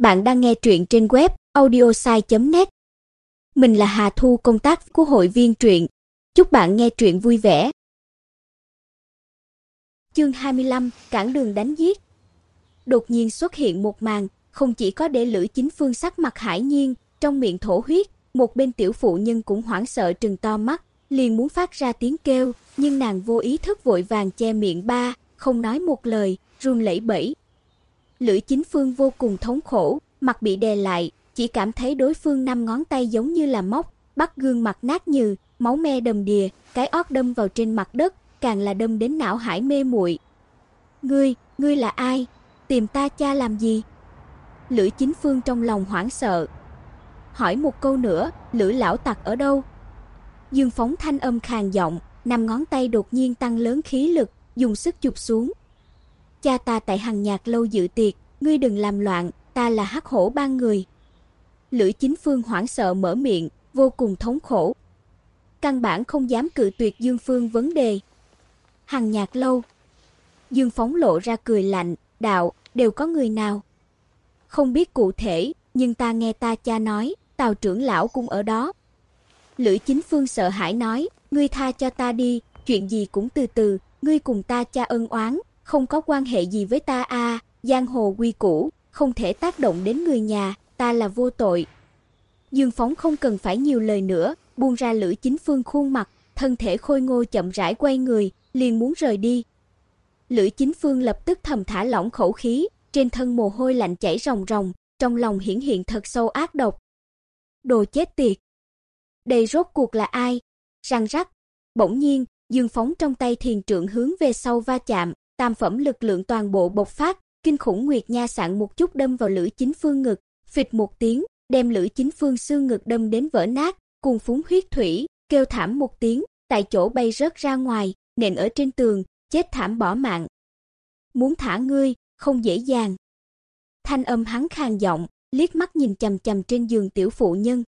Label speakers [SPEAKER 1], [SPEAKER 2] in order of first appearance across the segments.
[SPEAKER 1] Bạn đang nghe truyện trên web audiosai.net. Mình là Hà Thu công tác của hội viên truyện. Chúc bạn nghe truyện vui vẻ. Chương 25: Cản đường đánh giết. Đột nhiên xuất hiện một màn, không chỉ có để Lữ Chính Phương sắc mặt hải nhiên, trong miệng thổ huyết, một bên tiểu phụ nhân cũng hoảng sợ trừng to mắt, liền muốn phát ra tiếng kêu, nhưng nàng vô ý thức vội vàng che miệng ba, không nói một lời, run lẩy bẩy, Lữ Chính Phương vô cùng thống khổ, mặt bị đè lại, chỉ cảm thấy đối phương năm ngón tay giống như là móc, bắt gương mặt nát như, máu me đầm đìa, cái ót đâm vào trên mặt đất, càng là đâm đến não hải mê muội. "Ngươi, ngươi là ai? Tìm ta cha làm gì?" Lữ Chính Phương trong lòng hoảng sợ. Hỏi một câu nữa, Lữ lão tặc ở đâu? Dương Phóng thanh âm khàn giọng, năm ngón tay đột nhiên tăng lớn khí lực, dùng sức chụp xuống, cha ta tại Hằng Nhạc lâu dự tiệc, ngươi đừng làm loạn, ta là Hắc Hổ ban người." Lữ Chính Phương hoảng sợ mở miệng, vô cùng thống khổ. Căn bản không dám cự tuyệt Dương Phương vấn đề. Hằng Nhạc lâu. Dương Phóng lộ ra cười lạnh, "Đạo, đều có người nào?" Không biết cụ thể, nhưng ta nghe ta cha nói, Tào trưởng lão cũng ở đó. Lữ Chính Phương sợ hãi nói, "Ngươi tha cho ta đi, chuyện gì cũng từ từ, ngươi cùng ta cha ân oán, không có quan hệ gì với ta a, giang hồ quy củ, không thể tác động đến người nhà, ta là vô tội. Dương Phóng không cần phải nhiều lời nữa, buông ra lưỡi Chính Phương khuôn mặt, thân thể khôi ngô chậm rãi quay người, liền muốn rời đi. lưỡi Chính Phương lập tức thầm thả lỏng khẩu khí, trên thân mồ hôi lạnh chảy ròng ròng, trong lòng hiển hiện thật sâu ác độc. Đồ chết tiệt. Đây rốt cuộc là ai? Răng rắc. Bỗng nhiên, Dương Phóng trong tay thiền trượng hướng về sau va chạm, tam phẩm lực lượng toàn bộ bộc phát, kinh khủng nguyệt nha sạn một chút đâm vào Lữ Chính Phương ngực, phịch một tiếng, đem Lữ Chính Phương xương ngực đâm đến vỡ nát, cùng phúng huyết thủy, kêu thảm một tiếng, tại chỗ bay rớt ra ngoài, nện ở trên tường, chết thảm bỏ mạng. Muốn thả ngươi, không dễ dàng. Thanh âm hắn khàn giọng, liếc mắt nhìn chằm chằm trên giường tiểu phụ nhân.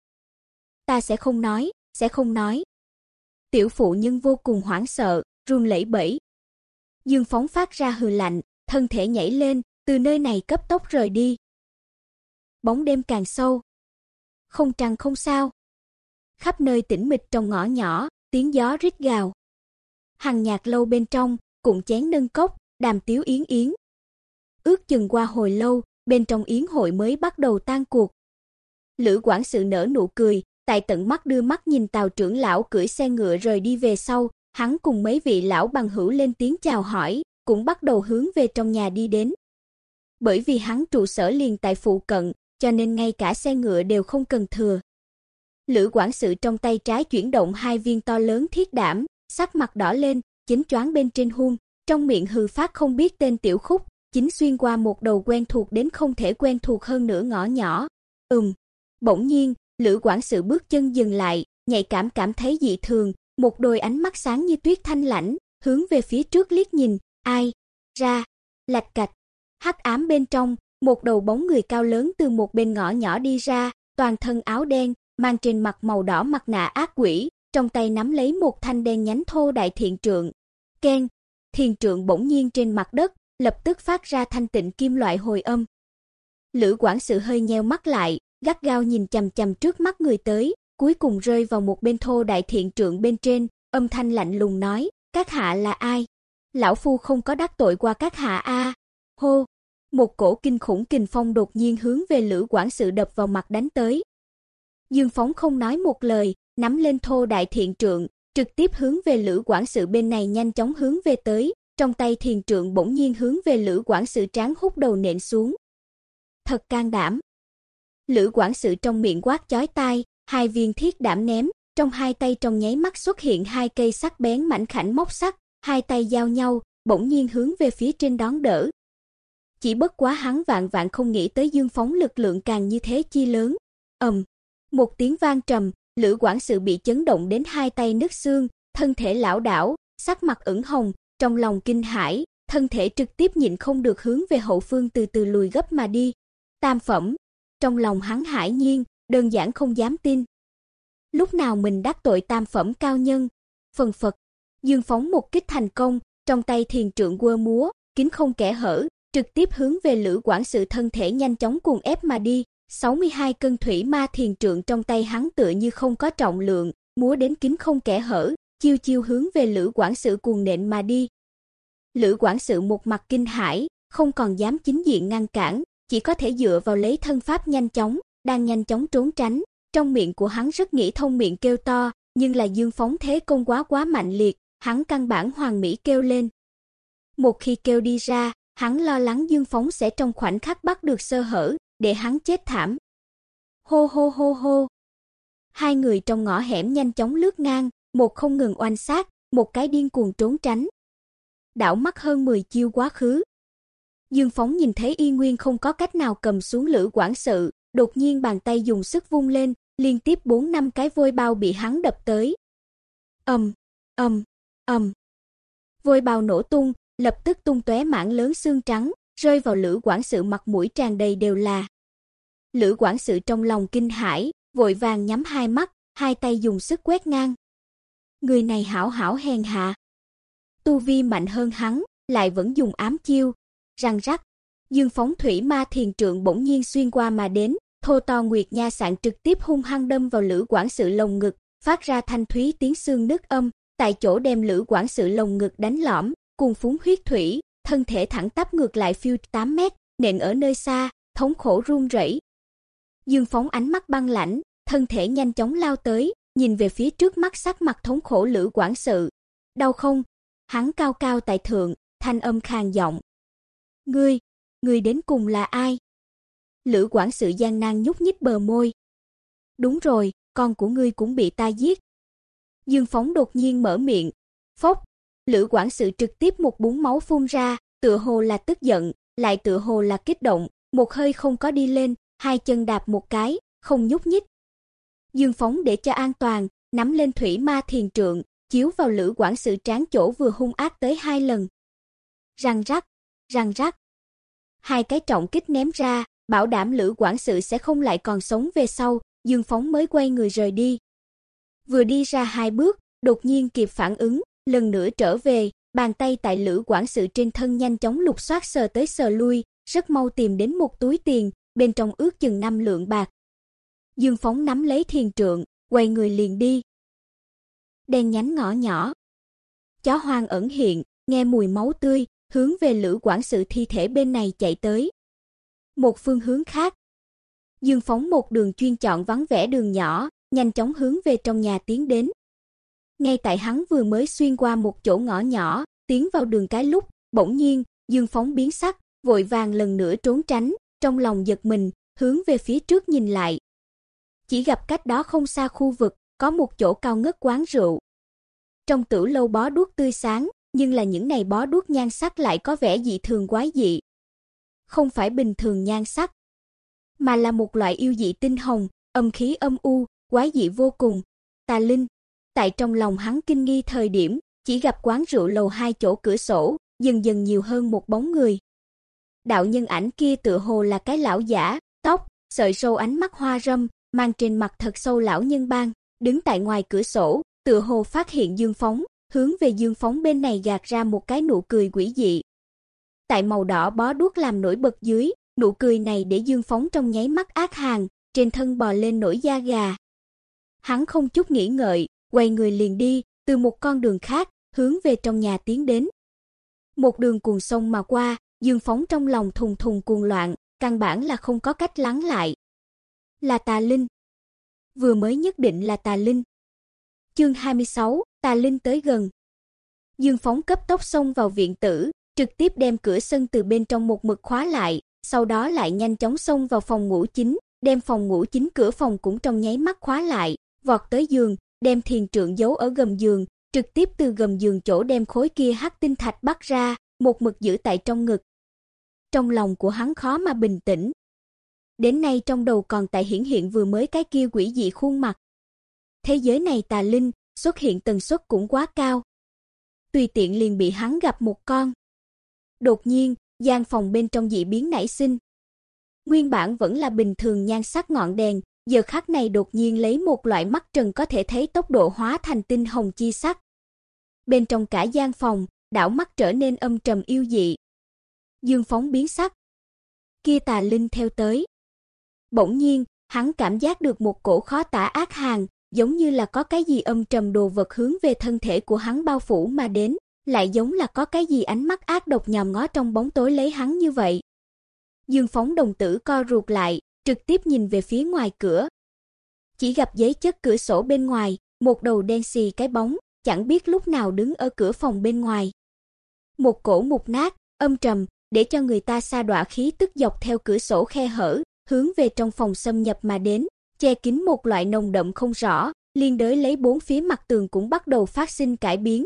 [SPEAKER 1] Ta sẽ không nói, sẽ không nói. Tiểu phụ nhân vô cùng hoảng sợ, run lẩy bẩy, Dương Phóng phát ra hừ lạnh, thân thể nhảy lên, từ nơi này cấp tốc rời đi. Bóng đêm càng sâu. Không trăng không sao. Khắp nơi tĩnh mịch trong ngõ nhỏ, tiếng gió rít gào. Hằng nhạc lâu bên trong, cùng chén nâng cốc, đàm tiếu yến yến. Ước chừng qua hồi lâu, bên trong yến hội mới bắt đầu tan cuộc. Lữ quản sự nở nụ cười, tại tận mắt đưa mắt nhìn Tào trưởng lão cưỡi xe ngựa rời đi về sau, Hắn cùng mấy vị lão bằng hữu lên tiếng chào hỏi, cũng bắt đầu hướng về trong nhà đi đến. Bởi vì hắn trụ sở liền tại phụ cận, cho nên ngay cả xe ngựa đều không cần thừa. Lữ quản sự trong tay trái chuyển động hai viên to lớn thiết đảm, sắc mặt đỏ lên, chính choáng bên trên hung, trong miệng hừ phát không biết tên tiểu khúc, chính xuyên qua một đầu quen thuộc đến không thể quen thuộc hơn nữa ngõ nhỏ. Ừm. Bỗng nhiên, Lữ quản sự bước chân dừng lại, nhạy cảm cảm thấy dị thường, một đôi ánh mắt sáng như tuyết thanh lãnh, hướng về phía trước liếc nhìn, ai? Ra, lạch cạch. Hắc ám bên trong, một đầu bóng người cao lớn từ một bên ngõ nhỏ đi ra, toàn thân áo đen, mang trên mặt màu đỏ mặt nạ ác quỷ, trong tay nắm lấy một thanh đen nhánh thô đại thiện trượng. Keng, thiền trượng bỗng nhiên trên mặt đất, lập tức phát ra thanh tịnh kim loại hồi âm. Lữ quản sự hơi nheo mắt lại, gắt gao nhìn chằm chằm trước mắt người tới, cuối cùng rơi vào một bên thô đại thiện trượng bên trên, âm thanh lạnh lùng nói, các hạ là ai? Lão phu không có đắc tội qua các hạ a. Hô, một cổ kinh khủng kình phong đột nhiên hướng về Lữ quản sự đập vào mặt đánh tới. Dương Phóng không nói một lời, nắm lên thô đại thiện trượng, trực tiếp hướng về Lữ quản sự bên này nhanh chóng hướng về tới, trong tay thiền trượng bỗng nhiên hướng về Lữ quản sự tráng hút đầu nện xuống. Thật can đảm. Lữ quản sự trong miệng quát chói tai, hai viên thiết đảm ném, trong hai tay trong nháy mắt xuất hiện hai cây sắc bén mảnh khảnh móc sắt, hai tay giao nhau, bỗng nhiên hướng về phía trên đón đỡ. Chỉ bất quá hắn vạn vạn không nghĩ tới Dương phóng lực lượng càng như thế chi lớn. Ầm, một tiếng vang trầm, Lữ quản sự bị chấn động đến hai tay nứt xương, thân thể lão đảo, sắc mặt ửng hồng, trong lòng kinh hãi, thân thể trực tiếp nhịn không được hướng về hậu phương từ từ lùi gấp mà đi. Tam phẩm, trong lòng hắn hải nhiên, đơn giản không dám tin. Lúc nào mình đắc tội tam phẩm cao nhân, phần phật, Dương phóng một kích thành công, trong tay thiền trượng quơ múa, kính không kẻ hở, trực tiếp hướng về Lữ quản sự thân thể nhanh chóng cuồng ép mà đi. 62 cân thủy ma thiền trượng trong tay hắn tựa như không có trọng lượng, múa đến kính không kẻ hở, chiêu chiêu hướng về Lữ quản sự cuồng nện mà đi. Lữ quản sự một mặt kinh hãi, không còn dám chính diện ngăn cản, chỉ có thể dựa vào lấy thân pháp nhanh chóng, đang nhanh chóng trốn tránh. Trong miệng của hắn rất nghĩ thông miệng kêu to, nhưng là Dương phóng thế công quá quá mạnh liệt, hắn căn bản hoàng mỹ kêu lên. Một khi kêu đi ra, hắn lo lắng Dương phóng sẽ trong khoảnh khắc bắt được sơ hở, để hắn chết thảm. Hô hô hô hô. Hai người trong ngõ hẻm nhanh chóng lướt ngang, một không ngừng oanh sát, một cái điên cuồng trốn tránh. Đảo mắt hơn 10 chiêu quá khứ. Dương Phóng nhìn thấy Y Nguyên không có cách nào cầm xuống Lữ quản sự, đột nhiên bàn tay dùng sức vung lên, liên tiếp 4 năm cái vôi bao bị hắn đập tới. Ầm, ầm, ầm. Vôi bao nổ tung, lập tức tung tóe mảng lớn xương trắng, rơi vào Lữ quản sự mặt mũi tràn đầy đều là. Lữ quản sự trong lòng kinh hãi, vội vàng nhắm hai mắt, hai tay dùng sức quét ngang. Người này hảo hảo hèn hạ. Tu vi mạnh hơn hắn, lại vẫn dùng ám chiêu, răng rắc. Dương phóng thủy ma thiền trượng bỗng nhiên xuyên qua mà đến, thô to nguyệt nha sạn trực tiếp hung hăng đâm vào Lữ quản sự lồng ngực, phát ra thanh thúy tiếng xương nứt âm, tại chỗ đem Lữ quản sự lồng ngực đánh lõm, cùng phúng huyết thủy, thân thể thẳng tắp ngược lại phiêu 8 mét, nện ở nơi xa, thống khổ run rẩy. Dương phóng ánh mắt băng lãnh, thân thể nhanh chóng lao tới, nhìn về phía trước mắt sắc mặt thống khổ Lữ quản sự. Đau không? Hắn cao cao tại thượng, thanh âm khàn giọng. "Ngươi, ngươi đến cùng là ai?" Lữ quản sự gian nan nhúc nhích bờ môi. "Đúng rồi, con của ngươi cũng bị ta giết." Dương Phóng đột nhiên mở miệng. Phốc, Lữ quản sự trực tiếp một búng máu phun ra, tựa hồ là tức giận, lại tựa hồ là kích động, một hơi không có đi lên, hai chân đạp một cái, không nhúc nhích. Dương Phóng để cho an toàn, nắm lên thủy ma thiền trượng, chiếu vào Lữ quản sự trán chỗ vừa hung ác tới hai lần. Răng rắc, răng rắc. Hai cái trọng kích ném ra, bảo đảm Lữ quản sự sẽ không lại còn sống về sau, Dương Phóng mới quay người rời đi. Vừa đi ra hai bước, đột nhiên kịp phản ứng, lần nữa trở về, bàn tay tại Lữ quản sự trên thân nhanh chóng lục soát sờ tới sờ lui, rất mau tìm đến một túi tiền, bên trong ước chừng năm lượng bạc. Dương Phóng nắm lấy thiền trượng, quay người liền đi. Đen nhánh ngõ nhỏ. Chó hoang ẩn hiện, nghe mùi máu tươi, hướng về Lữ quản sự thi thể bên này chạy tới. Một phương hướng khác. Dương Phóng một đường chuyên chọn vắng vẻ đường nhỏ, nhanh chóng hướng về trong nhà tiến đến. Ngay tại hắn vừa mới xuyên qua một chỗ ngõ nhỏ, tiến vào đường cái lúc, bỗng nhiên, Dương Phóng biến sắc, vội vàng lần nữa trốn tránh, trong lòng giật mình, hướng về phía trước nhìn lại. Chỉ gặp cách đó không xa khu vực, có một chỗ cao ngất quán rượu. Trong tử lâu bó đuốc tươi sáng, nhưng là những này bó đuốc nhan sắc lại có vẻ dị thường quái dị. Không phải bình thường nhan sắc, mà là một loại yêu dị tinh hồng, âm khí âm u, quái dị vô cùng. Tà linh, tại trong lòng hắn kinh nghi thời điểm, chỉ gặp quán rượu lầu hai chỗ cửa sổ, dần dần nhiều hơn một bóng người. Đạo nhân ảnh kia tựa hồ là cái lão giả, tóc, sợi râu ánh mắt hoa râm, mang trên mặt thật sâu lão nhân ban, đứng tại ngoài cửa sổ, tựa hồ phát hiện Dương Phóng, hướng về Dương Phóng bên này gạt ra một cái nụ cười quỷ dị. Tại màu đỏ bó đuốc làm nổi bật dưới, nụ cười này để Dương Phóng trong nháy mắt ác hàng, trên thân bò lên nổi da gà. Hắn không chút nghĩ ngợi, quay người liền đi, từ một con đường khác, hướng về trong nhà tiến đến. Một đường cuồng sông mà qua, Dương Phóng trong lòng thùng thùng cuồng loạn, căn bản là không có cách lắng lại. Là Tà Linh. Vừa mới nhất định là Tà Linh. Chương 26, Tà Linh tới gần. Dương Phóng cấp tốc xông vào viện tử, trực tiếp đem cửa sân từ bên trong một mực khóa lại, sau đó lại nhanh chóng xông vào phòng ngủ chính, đem phòng ngủ chính cửa phòng cũng trong nháy mắt khóa lại, vọt tới giường, đem thiền trượng giấu ở gầm giường, trực tiếp từ gầm giường chỗ đem khối kia hắc tinh thạch bắt ra, một mực giữ tại trong ngực. Trong lòng của hắn khó mà bình tĩnh. Đến nay trong đầu còn tại hiển hiện vừa mới cái kia quỷ dị khuôn mặt. Thế giới này tà linh, xuất hiện tần suất cũng quá cao. Tùy tiện liền bị hắn gặp một con. Đột nhiên, gian phòng bên trong dị biến nảy sinh. Nguyên bản vẫn là bình thường nhan sắc ngọn đèn, giờ khắc này đột nhiên lấy một loại mắt trần có thể thấy tốc độ hóa thành tinh hồng chi sắc. Bên trong cả gian phòng, đảo mắt trở nên âm trầm yêu dị. Dương Phóng biến sắc. Kia tà linh theo tới. Bỗng nhiên, hắn cảm giác được một cổ khó tả ác hàn, giống như là có cái gì âm trầm đồ vật hướng về thân thể của hắn bao phủ mà đến, lại giống là có cái gì ánh mắt ác độc nhòm ngó trong bóng tối lấy hắn như vậy. Dương Phóng đồng tử co rụt lại, trực tiếp nhìn về phía ngoài cửa. Chỉ gặp giấy chất cửa sổ bên ngoài, một đầu đen xì cái bóng, chẳng biết lúc nào đứng ở cửa phòng bên ngoài. Một cổ mục nát, âm trầm, để cho người ta xa đọa khí tức dọc theo cửa sổ khe hở, hướng về trong phòng xâm nhập mà đến, che kín một loại nồng đậm không rõ, liên đới lấy bốn phía mặt tường cũng bắt đầu phát sinh cải biến.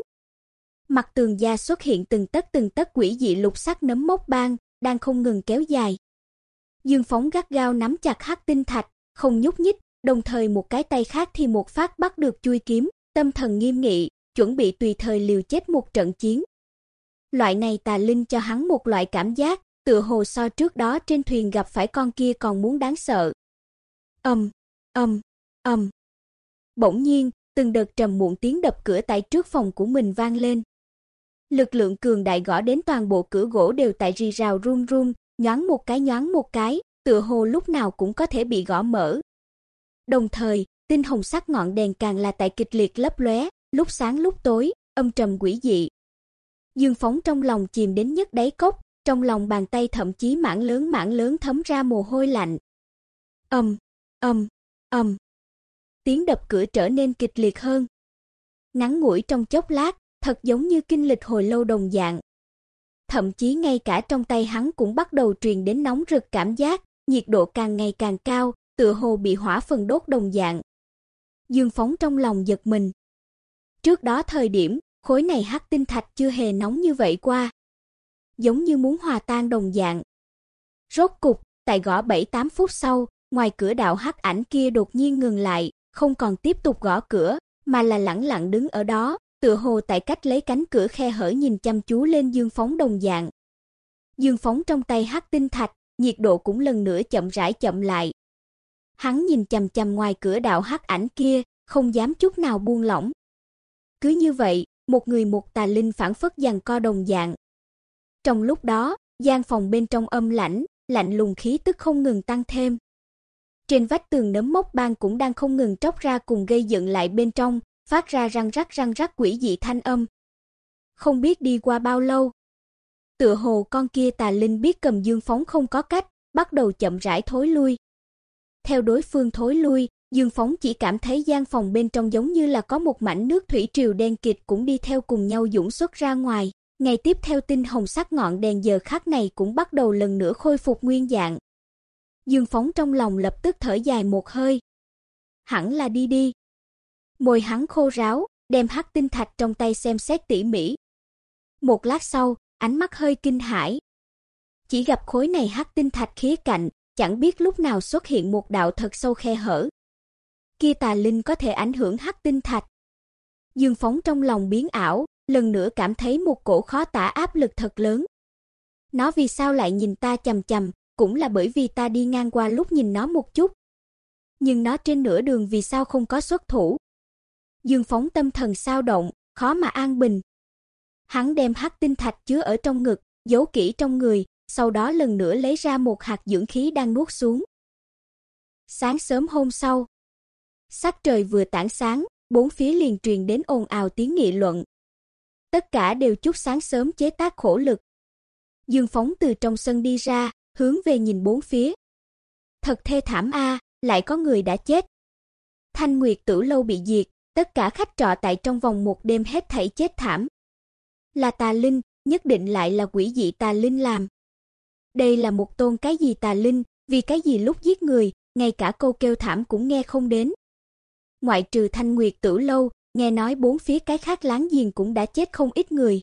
[SPEAKER 1] Mặt tường da xuất hiện từng tấc từng tấc quỷ dị lục sắc nấm mốc ban, đang không ngừng kéo dài. Dương Phóng gắt gao nắm chặt hắc tinh thạch, không nhúc nhích, đồng thời một cái tay khác thì một phát bắt được chui kiếm, tâm thần nghiêm nghị, chuẩn bị tùy thời liều chết một trận chiến. Loại này tà linh cho hắn một loại cảm giác, tựa hồ so trước đó trên thuyền gặp phải con kia còn muốn đáng sợ. Ầm, ầm, ầm. Bỗng nhiên, từng đợt trầm muộn tiếng đập cửa tại trước phòng của mình vang lên. Lực lượng cường đại gõ đến toàn bộ cửa gỗ đều tại rì rào run run, nhoáng một cái nhoáng một cái, tựa hồ lúc nào cũng có thể bị gõ mở. Đồng thời, tinh hồng sắc ngọn đèn càng là tại kịch liệt lấp lóe, lúc sáng lúc tối, âm trầm quỷ dị. Dương Phóng trong lòng chìm đến nhất đáy cốc, trong lòng bàn tay thậm chí mảng lớn mảng lớn thấm ra mồ hôi lạnh. Ầm, ầm, ầm. Tiếng đập cửa trở nên kịch liệt hơn. Ngắn ngủi trong chốc lát, thật giống như kinh lịch hồi lâu đồng dạng. Thậm chí ngay cả trong tay hắn cũng bắt đầu truyền đến nóng rực cảm giác, nhiệt độ càng ngày càng cao, tựa hồ bị hỏa phần đốt đồng dạng. Dương Phóng trong lòng giật mình. Trước đó thời điểm, khối này hắc tinh thạch chưa hề nóng như vậy qua. Giống như muốn hòa tan đồng dạng. Rốt cục, tại gõ 7-8 phút sau, ngoài cửa đạo hắc ảnh kia đột nhiên ngừng lại, không còn tiếp tục gõ cửa, mà là lẳng lặng đứng ở đó, tựa hồ tại cách lấy cánh cửa khe hở nhìn chăm chú lên Dương Phóng đồng dạng. Dương Phóng trong tay hắc tinh thạch, nhiệt độ cũng lần nữa chậm rãi chậm lại. Hắn nhìn chằm chằm ngoài cửa đạo hắc ảnh kia, không dám chút nào buông lỏng. Cứ như vậy, một người một tà linh phản phất giằng co đồng dạng. Trong lúc đó, gian phòng bên trong âm lãnh, lạnh lùng khí tức không ngừng tăng thêm. Trên vách tường nấm mốc ban cũng đang không ngừng tróc ra cùng gây dựng lại bên trong, phát ra răng rắc răng rắc quỷ dị thanh âm. Không biết đi qua bao lâu, tựa hồ con kia tà linh biết cầm dương phóng không có cách, bắt đầu chậm rãi thối lui. Theo đối phương thối lui, Dương Phóng chỉ cảm thấy gian phòng bên trong giống như là có một mảnh nước thủy triều đen kịt cũng đi theo cùng nhau dũng xuất ra ngoài. Ngày tiếp theo tinh hồng sắc ngọn đèn giờ khắc này cũng bắt đầu lần nữa khôi phục nguyên dạng. Dương Phóng trong lòng lập tức thở dài một hơi. Hẳn là đi đi. Môi hắn khô ráo, đem hắc tinh thạch trong tay xem xét tỉ mỉ. Một lát sau, ánh mắt hơi kinh hãi. Chỉ gặp khối này hắc tinh thạch khía cạnh, chẳng biết lúc nào xuất hiện một đạo thật sâu khe hở. Kia tà linh có thể ảnh hưởng hắc tinh thạch. Dương Phóng trong lòng biến ảo, lần nữa cảm thấy một cổ khó tả áp lực thật lớn. Nó vì sao lại nhìn ta chằm chằm, cũng là bởi vì ta đi ngang qua lúc nhìn nó một chút. Nhưng nó trên nửa đường vì sao không có xuất thủ? Dương Phóng tâm thần sao động, khó mà an bình. Hắn đem hắc tinh thạch chứa ở trong ngực, giấu kỹ trong người, sau đó lần nữa lấy ra một hạt dưỡng khí đang nuốt xuống. Sáng sớm hôm sau, sắc trời vừa tảng sáng, bốn phía liền truyền đến ồn ào tiếng nghị luận. Tất cả đều chúc sáng sớm chế tác khổ lực. Dương Phóng từ trong sân đi ra, hướng về nhìn bốn phía. Thật thê thảm a, lại có người đã chết. Thanh Nguyệt Tử lâu bị diệt, tất cả khách trọ tại trong vòng một đêm hết thảy chết thảm. Là tà linh, nhất định lại là quỷ dị tà linh làm. Đây là một tôn cái gì tà linh, vì cái gì lúc giết người, ngay cả câu kêu thảm cũng nghe không đến. Ngoại trừ Thanh Nguyệt Tử lâu, nghe nói bốn phía cái khác láng giềng cũng đã chết không ít người.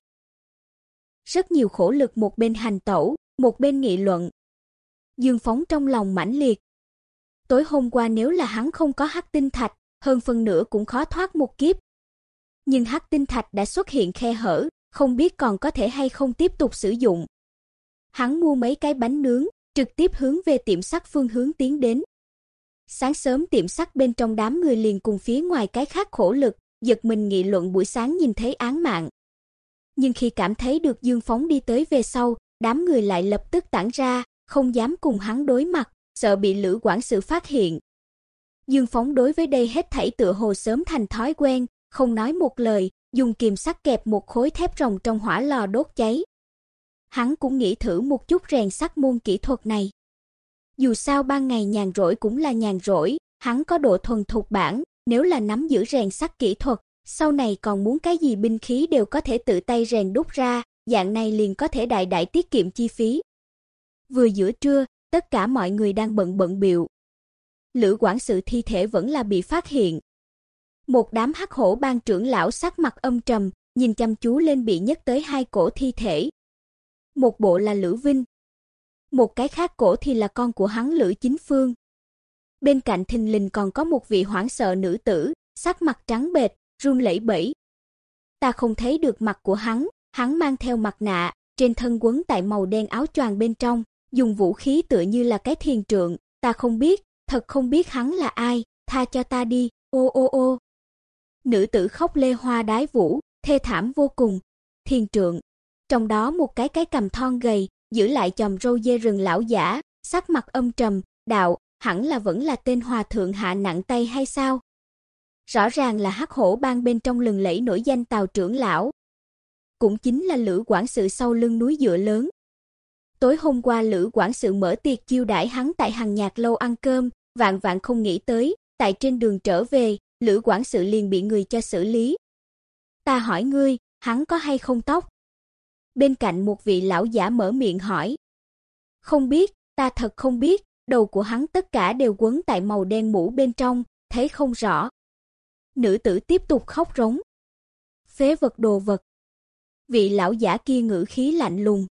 [SPEAKER 1] Rất nhiều khổ lực một bên hành tẩu, một bên nghị luận. Dương Phóng trong lòng mãnh liệt. Tối hôm qua nếu là hắn không có hắc tinh thạch, hơn phần nửa cũng khó thoát một kiếp. Nhưng hắc tinh thạch đã xuất hiện khe hở, không biết còn có thể hay không tiếp tục sử dụng. Hắn mua mấy cái bánh nướng, trực tiếp hướng về tiệm sắt phương hướng tiến đến. Sáng sớm tiệm sắt bên trong đám người liền cùng phía ngoài cái khác khổ lực, giật mình nghị luận buổi sáng nhìn thấy án mạng. Nhưng khi cảm thấy được Dương Phóng đi tới về sau, đám người lại lập tức tản ra, không dám cùng hắn đối mặt, sợ bị Lữ quản sự phát hiện. Dương Phóng đối với đây hết thảy tựa hồ sớm thành thói quen, không nói một lời, dùng kìm sắt kẹp một khối thép rồng trong hỏa lò đốt cháy. Hắn cũng nghĩ thử một chút rèn sắt môn kỹ thuật này. Dù sao ban ngày nhàn rỗi cũng là nhàn rỗi, hắn có độ thuần thục bản, nếu là nắm giữ rèn sắt kỹ thuật, sau này còn muốn cái gì binh khí đều có thể tự tay rèn đúc ra, dạng này liền có thể đại đại tiết kiệm chi phí. Vừa giữa trưa, tất cả mọi người đang bận bận biểu. Lữ quản sự thi thể vẫn là bị phát hiện. Một đám hắc hổ ban trưởng lão sắc mặt âm trầm, nhìn chăm chú lên bị nhấc tới hai cổ thi thể. Một bộ là Lữ Vinh, một cái khác cổ thì là con của hắn Lữ Chính Phương. Bên cạnh thình lình còn có một vị hoảng sợ nữ tử, sắc mặt trắng bệch, run lẩy bẩy. Ta không thấy được mặt của hắn, hắn mang theo mặt nạ, trên thân quấn tại màu đen áo choàng bên trong, dùng vũ khí tựa như là cái thiền trượng, ta không biết, thật không biết hắn là ai, tha cho ta đi, ô ô ô. Nữ tử khóc lê hoa đái vũ, thê thảm vô cùng. Thiền trượng, trong đó một cái cái cầm thon gầy, giữ lại chòm râu dê rừng lão giả, sắc mặt âm trầm, đạo, hẳn là vẫn là tên hòa thượng hạ nặng tay hay sao? Rõ ràng là hắc hổ bang bên trong lừng lẫy nổi danh Tào trưởng lão. Cũng chính là Lữ quản sự sau lưng núi dựa lớn. Tối hôm qua Lữ quản sự mở tiệc chiêu đãi hắn tại hàng nhạc lâu ăn cơm, vạn vạn không nghĩ tới, tại trên đường trở về, Lữ quản sự liền bị người cho xử lý. Ta hỏi ngươi, hắn có hay không tóc? Bên cạnh một vị lão giả mở miệng hỏi. Không biết, ta thật không biết, đầu của hắn tất cả đều quấn tại màu đen mũ bên trong, thấy không rõ. Nữ tử tiếp tục khóc rống. Phế vật đồ vật. Vị lão giả kia ngữ khí lạnh lùng.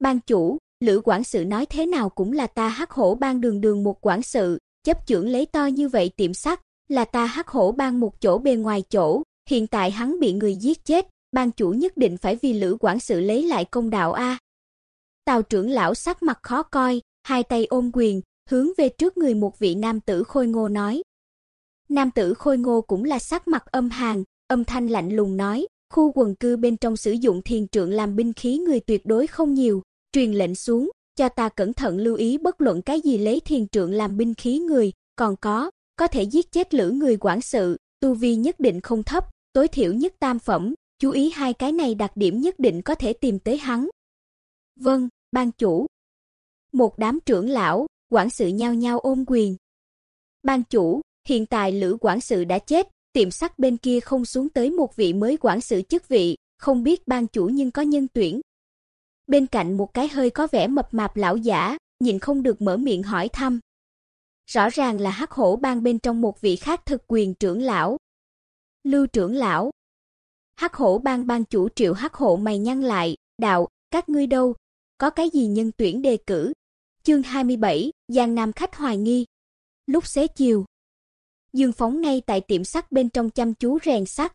[SPEAKER 1] Ban chủ, Lữ quản sự nói thế nào cũng là ta hắc hổ ban đường đường một quản sự, chấp trưởng lấy to như vậy tiệm sắt, là ta hắc hổ ban một chỗ bề ngoài chỗ, hiện tại hắn bị người giết chết, ban chủ nhất định phải vì Lữ quản sự lấy lại công đạo a. Tào trưởng lão sắc mặt khó coi, hai tay ôm quyền, hướng về trước người một vị nam tử khôi ngô nói. Nam tử khôi ngô cũng là sắc mặt âm hàn, âm thanh lạnh lùng nói, khu quần cư bên trong sử dụng thiền trượng làm binh khí người tuyệt đối không nhiều, truyền lệnh xuống, cho ta cẩn thận lưu ý bất luận cái gì lấy thiên trượng làm binh khí người, còn có, có thể giết chết lữ người quản sự, tu vi nhất định không thấp, tối thiểu nhất tam phẩm, chú ý hai cái này đặc điểm nhất định có thể tìm tới hắn. Vâng, ban chủ. Một đám trưởng lão, quản sự nhao nhao ôm quyền. Ban chủ, hiện tại Lữ quản sự đã chết, tiệm sắt bên kia không xuống tới một vị mới quản sự chức vị, không biết ban chủ nhưng có nhân tuyển. Bên cạnh một cái hơi có vẻ mập mạp lão giả, nhìn không được mở miệng hỏi thăm. Rõ ràng là Hắc Hổ bang bên trong một vị khác thực quyền trưởng lão. Lưu trưởng lão, Hắc hổ bang bang chủ Triệu Hắc hổ mày nhăn lại, đạo, các ngươi đâu, có cái gì nhân tuyển đề cử? Chương 27, Giang Nam khách hoài nghi. Lúc xế chiều, Dương Phóng ngay tại tiệm sắt bên trong chăm chú rèn sắt.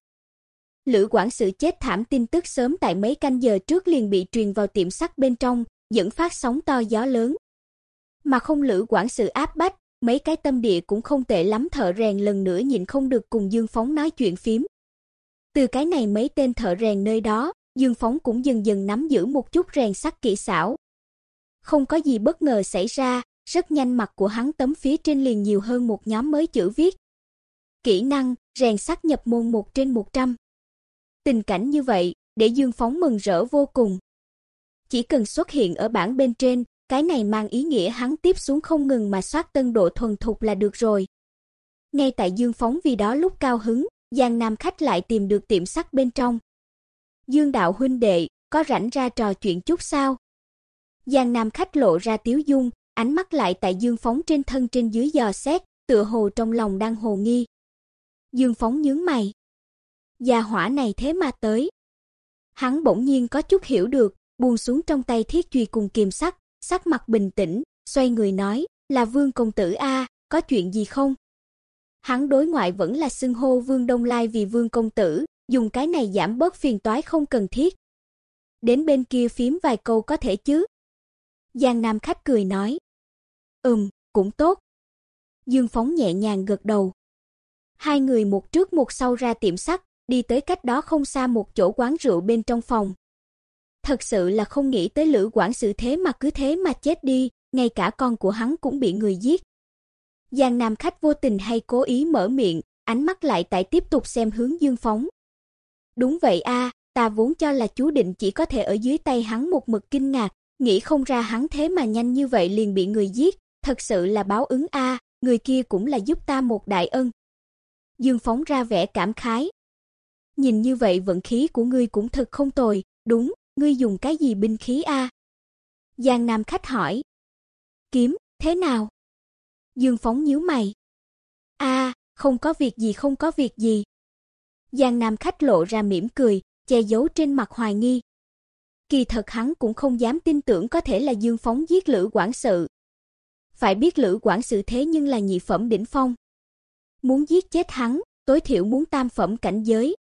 [SPEAKER 1] Lữ quản sự chết thảm tin tức sớm tại mấy canh giờ trước liền bị truyền vào tiệm sắt bên trong, dẫn phát sóng to gió lớn. Mà không Lữ quản sự áp bách, mấy cái tâm địa cũng không tệ lắm thợ rèn lần nữa nhìn không được cùng Dương Phóng nói chuyện phím. Từ cái này mấy tên thợ rèn nơi đó, Dương Phóng cũng dần dần nắm giữ một chút rèn sắt kỹ xảo. Không có gì bất ngờ xảy ra, rất nhanh mặt của hắn tấm phía trên liền nhiều hơn một nhóm mới chữ viết. Kỹ năng, rèn sắt nhập môn 1 trên 100. Tình cảnh như vậy, để Dương Phóng mừng rỡ vô cùng. Chỉ cần xuất hiện ở bảng bên trên, cái này mang ý nghĩa hắn tiếp xuống không ngừng mà soát tân độ thuần thục là được rồi. Ngay tại Dương Phóng vì đó lúc cao hứng, Giang Nam khách lại tìm được tiệm sắt bên trong. Dương đạo huynh đệ, có rảnh ra trò chuyện chút sao? Giang Nam khách lộ ra tiếu dung, ánh mắt lại tại Dương Phóng trên thân trên dưới dò xét, tựa hồ trong lòng đang hồ nghi. Dương Phóng nhướng mày. Gia hỏa này thế mà tới. Hắn bỗng nhiên có chút hiểu được, buông xuống trong tay thiết truy cùng kiềm sắt, sắc mặt bình tĩnh, xoay người nói, là Vương công tử a, có chuyện gì không? Hắn đối ngoại vẫn là xưng hô Vương Đông Lai vì Vương công tử, dùng cái này giảm bớt phiền toái không cần thiết. Đến bên kia phím vài câu có thể chứ? Giang Nam khách cười nói. Ừm, cũng tốt. Dương Phóng nhẹ nhàng gật đầu. Hai người một trước một sau ra tiệm sắt, đi tới cách đó không xa một chỗ quán rượu bên trong phòng. thật sự là không nghĩ tới Lữ quản sự thế mà cứ thế mà chết đi, ngay cả con của hắn cũng bị người giết. Giang Nam khách vô tình hay cố ý mở miệng, ánh mắt lại tại tiếp tục xem hướng Dương Phóng. Đúng vậy a, ta vốn cho là chú định chỉ có thể ở dưới tay hắn một mực kinh ngạc, nghĩ không ra hắn thế mà nhanh như vậy liền bị người giết, thật sự là báo ứng a, người kia cũng là giúp ta một đại ân. Dương Phóng ra vẻ cảm khái. Nhìn như vậy vận khí của ngươi cũng thật không tồi, đúng, ngươi dùng cái gì binh khí a? Giang Nam khách hỏi. Kiếm, thế nào? Dương Phóng nhíu mày. A, không có việc gì không có việc gì. Giang Nam khách lộ ra mỉm cười, che giấu trên mặt hoài nghi. Kỳ thật hắn cũng không dám tin tưởng có thể là Dương Phóng giết Lữ quản sự. Phải biết Lữ quản sự thế nhưng là nhị phẩm đỉnh phong. Muốn giết chết hắn, tối thiểu muốn tam phẩm cảnh giới.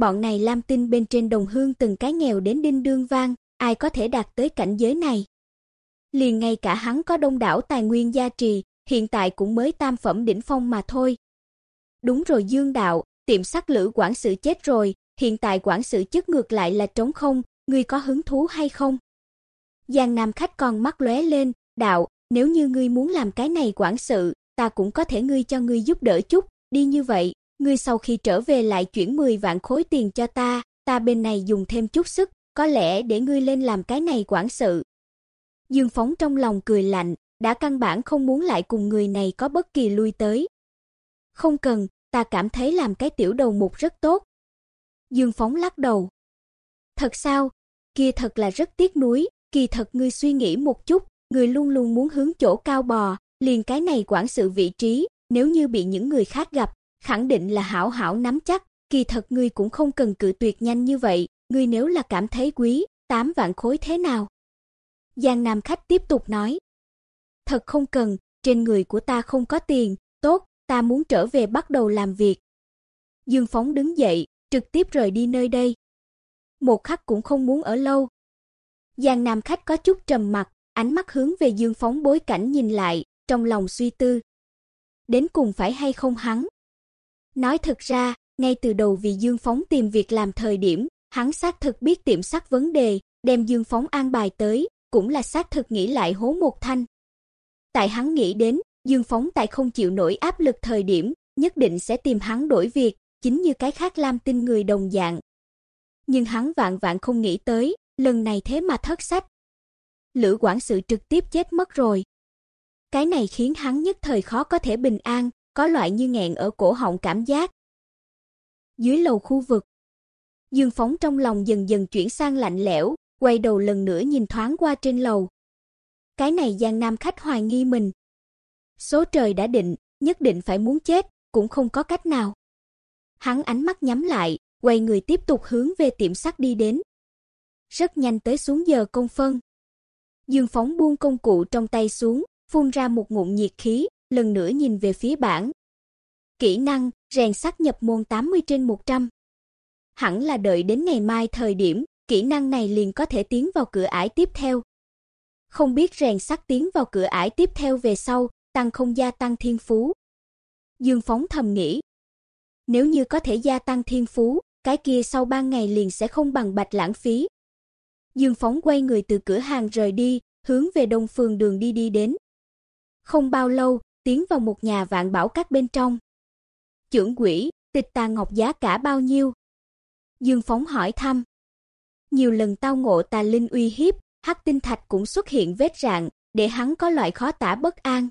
[SPEAKER 1] Bọn này Lam Tinh bên trên đồng hương từng cái nghèo đến đinh đương vang, ai có thể đạt tới cảnh giới này. Liền ngay cả hắn có đông đảo tài nguyên gia trì, hiện tại cũng mới tam phẩm đỉnh phong mà thôi. Đúng rồi Dương đạo, tiệm sắt Lữ quản sự chết rồi, hiện tại quản sự chức ngược lại là trống không, ngươi có hứng thú hay không? Giang Nam khách còn mắt lóe lên, đạo, nếu như ngươi muốn làm cái này quản sự, ta cũng có thể ngươi cho ngươi giúp đỡ chút, đi như vậy, ngươi sau khi trở về lại chuyển 10 vạn khối tiền cho ta, ta bên này dùng thêm chút sức, có lẽ để ngươi lên làm cái này quản sự. Dương Phóng trong lòng cười lạnh, đã căn bản không muốn lại cùng người này có bất kỳ lui tới. Không cần, ta cảm thấy làm cái tiểu đầu mục rất tốt. Dương Phóng lắc đầu. Thật sao? Kia thật là rất tiếc nuối, kỳ thật ngươi suy nghĩ một chút, ngươi luôn luôn muốn hướng chỗ cao bò, liền cái này quản sự vị trí, nếu như bị những người khác gặp, khẳng định là hảo hảo nắm chắc, kỳ thật ngươi cũng không cần cự tuyệt nhanh như vậy, ngươi nếu là cảm thấy quý, 8 vạn khối thế nào? Giang Nam khách tiếp tục nói. Thật không cần, trên người của ta không có tiền, tốt, ta muốn trở về bắt đầu làm việc. Dương Phóng đứng dậy, trực tiếp rời đi nơi đây. Một khắc cũng không muốn ở lâu. Giang Nam khách có chút trầm mặt, ánh mắt hướng về Dương Phóng bối cảnh nhìn lại, trong lòng suy tư. Đến cùng phải hay không hắn? Nói thật ra, ngay từ đầu vì Dương Phóng tìm việc làm thời điểm, hắn xác thực biết tiệm sắt vấn đề, đem Dương Phóng an bài tới, cũng là xác thực nghĩ lại hố một thanh. Tại hắn nghĩ đến, Dương Phóng tại không chịu nổi áp lực thời điểm, nhất định sẽ tìm hắn đổi việc, chính như cái khác Lam Tinh người đồng dạng. Nhưng hắn vạn vạn không nghĩ tới, lần này thế mà thất sách. Lữ quản sự trực tiếp chết mất rồi. Cái này khiến hắn nhất thời khó có thể bình an, có loại như nghẹn ở cổ họng cảm giác. Dưới lầu khu vực, Dương Phóng trong lòng dần dần chuyển sang lạnh lẽo, quay đầu lần nữa nhìn thoáng qua trên lầu. Cái này Giang Nam khách hoài nghi mình. Số trời đã định, nhất định phải muốn chết, cũng không có cách nào. Hắn ánh mắt nhắm lại, quay người tiếp tục hướng về tiệm sắt đi đến. Rất nhanh tới xuống giờ công phân. Dương Phóng buông công cụ trong tay xuống, phun ra một ngụm nhiệt khí, lần nữa nhìn về phía bảng. Kỹ năng, rèn sắt nhập môn 80 trên 100. Hẳn là đợi đến ngày mai thời điểm, kỹ năng này liền có thể tiến vào cửa ải tiếp theo. Không biết rèn sắt tiến vào cửa ải tiếp theo về sau, tăng không gia tăng thiên phú. Dương Phóng thầm nghĩ, nếu như có thể gia tăng thiên phú, cái kia sau 3 ngày liền sẽ không bằng bạch lãng phí. Dương Phóng quay người từ cửa hàng rời đi, hướng về đông phương đường đi đi đến. Không bao lâu, tiến vào một nhà vạn bảo các bên trong. Trưởng quỷ, tịch tà ngọc giá cả bao nhiêu? Dương Phóng hỏi thăm. Nhiều lần tao ngộ tà linh uy hiếp, hắc tinh thạch cũng xuất hiện vết rạn, để hắn có loại khó tả bất an.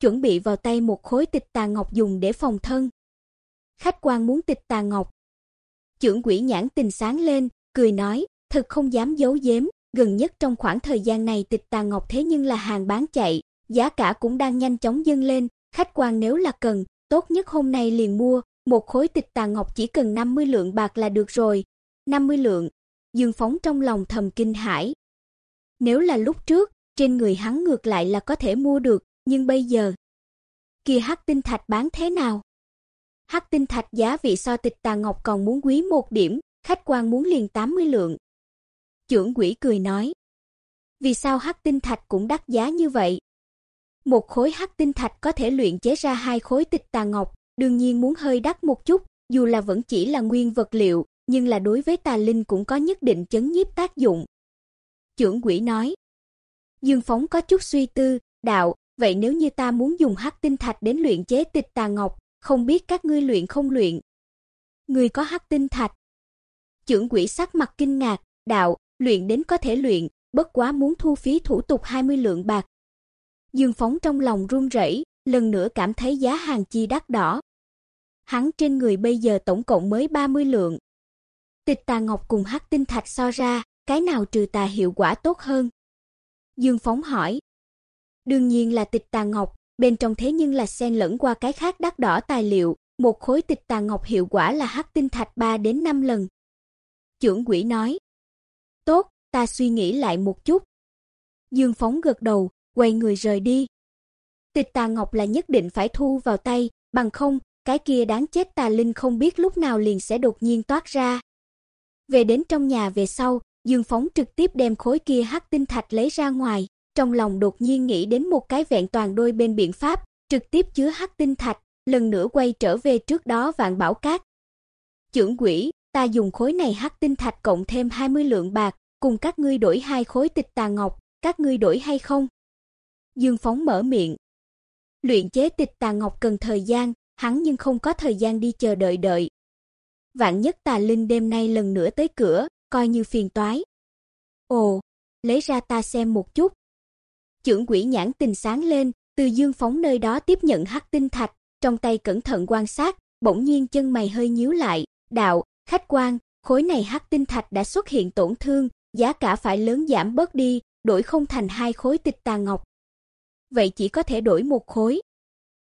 [SPEAKER 1] Chuẩn bị vào tay một khối tịch tà ngọc dùng để phòng thân. Khách quan muốn tịch tà ngọc. Trưởng quỷ nhãn tình sáng lên, cười nói, thật không dám giấu giếm, gần nhất trong khoảng thời gian này tịch tà ngọc thế nhưng là hàng bán chạy, giá cả cũng đang nhanh chóng dâng lên, khách quan nếu là cần, tốt nhất hôm nay liền mua, một khối tịch tà ngọc chỉ cần 50 lượng bạc là được rồi. 50 lượng. Dương Phóng trong lòng thầm kinh hãi. Nếu là lúc trước, trên người hắn ngược lại là có thể mua được, nhưng bây giờ, kia hắc tinh thạch bán thế nào? Hắc tinh thạch giá vị so tịch tà ngọc còn muốn quý một điểm, khách quan muốn liền 80 lượng. Trưởng quỷ cười nói, vì sao hắc tinh thạch cũng đắt giá như vậy? Một khối hắc tinh thạch có thể luyện chế ra hai khối tịch tà ngọc, đương nhiên muốn hơi đắt một chút, dù là vẫn chỉ là nguyên vật liệu, nhưng là đối với tà linh cũng có nhất định chấn nhiếp tác dụng. trưởng quỷ nói. Dương Phóng có chút suy tư, đạo, vậy nếu như ta muốn dùng hắc tinh thạch đến luyện chế tịch tà ngọc, không biết các ngươi luyện không luyện? Người có hắc tinh thạch. trưởng quỷ sắc mặt kinh ngạc, đạo, luyện đến có thể luyện, bất quá muốn thu phí thủ tục 20 lượng bạc. Dương Phóng trong lòng run rẩy, lần nữa cảm thấy giá hàng chi đắt đỏ. Hắn trên người bây giờ tổng cộng mới 30 lượng. Tịch tà ngọc cùng hắc tinh thạch so ra, cái nào trừ tà hiệu quả tốt hơn? Dương Phóng hỏi. Đương nhiên là tịch tà ngọc, bên trong thế nhưng là xen lẫn qua cái khác đắt đỏ tài liệu, một khối tịch tà ngọc hiệu quả là hắc tinh thạch 3 đến 5 lần. Trưởng quỷ nói. Tốt, ta suy nghĩ lại một chút. Dương Phóng gật đầu, quay người rời đi. Tịch tà ngọc là nhất định phải thu vào tay, bằng không, cái kia đáng chết tà linh không biết lúc nào liền sẽ đột nhiên toát ra. Về đến trong nhà về sau, Dương Phóng trực tiếp đem khối kia hắc tinh thạch lấy ra ngoài, trong lòng đột nhiên nghĩ đến một cái vẹn toàn đôi bên biện pháp, trực tiếp chứa hắc tinh thạch, lần nữa quay trở về trước đó vạn bảo cát. Chưởng quỷ, ta dùng khối này hắc tinh thạch cộng thêm 20 lượng bạc, cùng các ngươi đổi hai khối tịch tà ngọc, các ngươi đổi hay không? Dương Phóng mở miệng. Luyện chế tịch tà ngọc cần thời gian, hắn nhưng không có thời gian đi chờ đợi đợi. Vạn nhất tà linh đêm nay lần nữa tới cửa, coi như phiền toái. Ồ, lấy ra ta xem một chút. trưởng quỷ nhãn tình sáng lên, từ Dương Phóng nơi đó tiếp nhận hắc tinh thạch, trong tay cẩn thận quan sát, bỗng nhiên chân mày hơi nhíu lại, "Đạo, khách quan, khối này hắc tinh thạch đã xuất hiện tổn thương, giá cả phải lớn giảm bớt đi, đổi không thành hai khối tịch tà ngọc." Vậy chỉ có thể đổi một khối.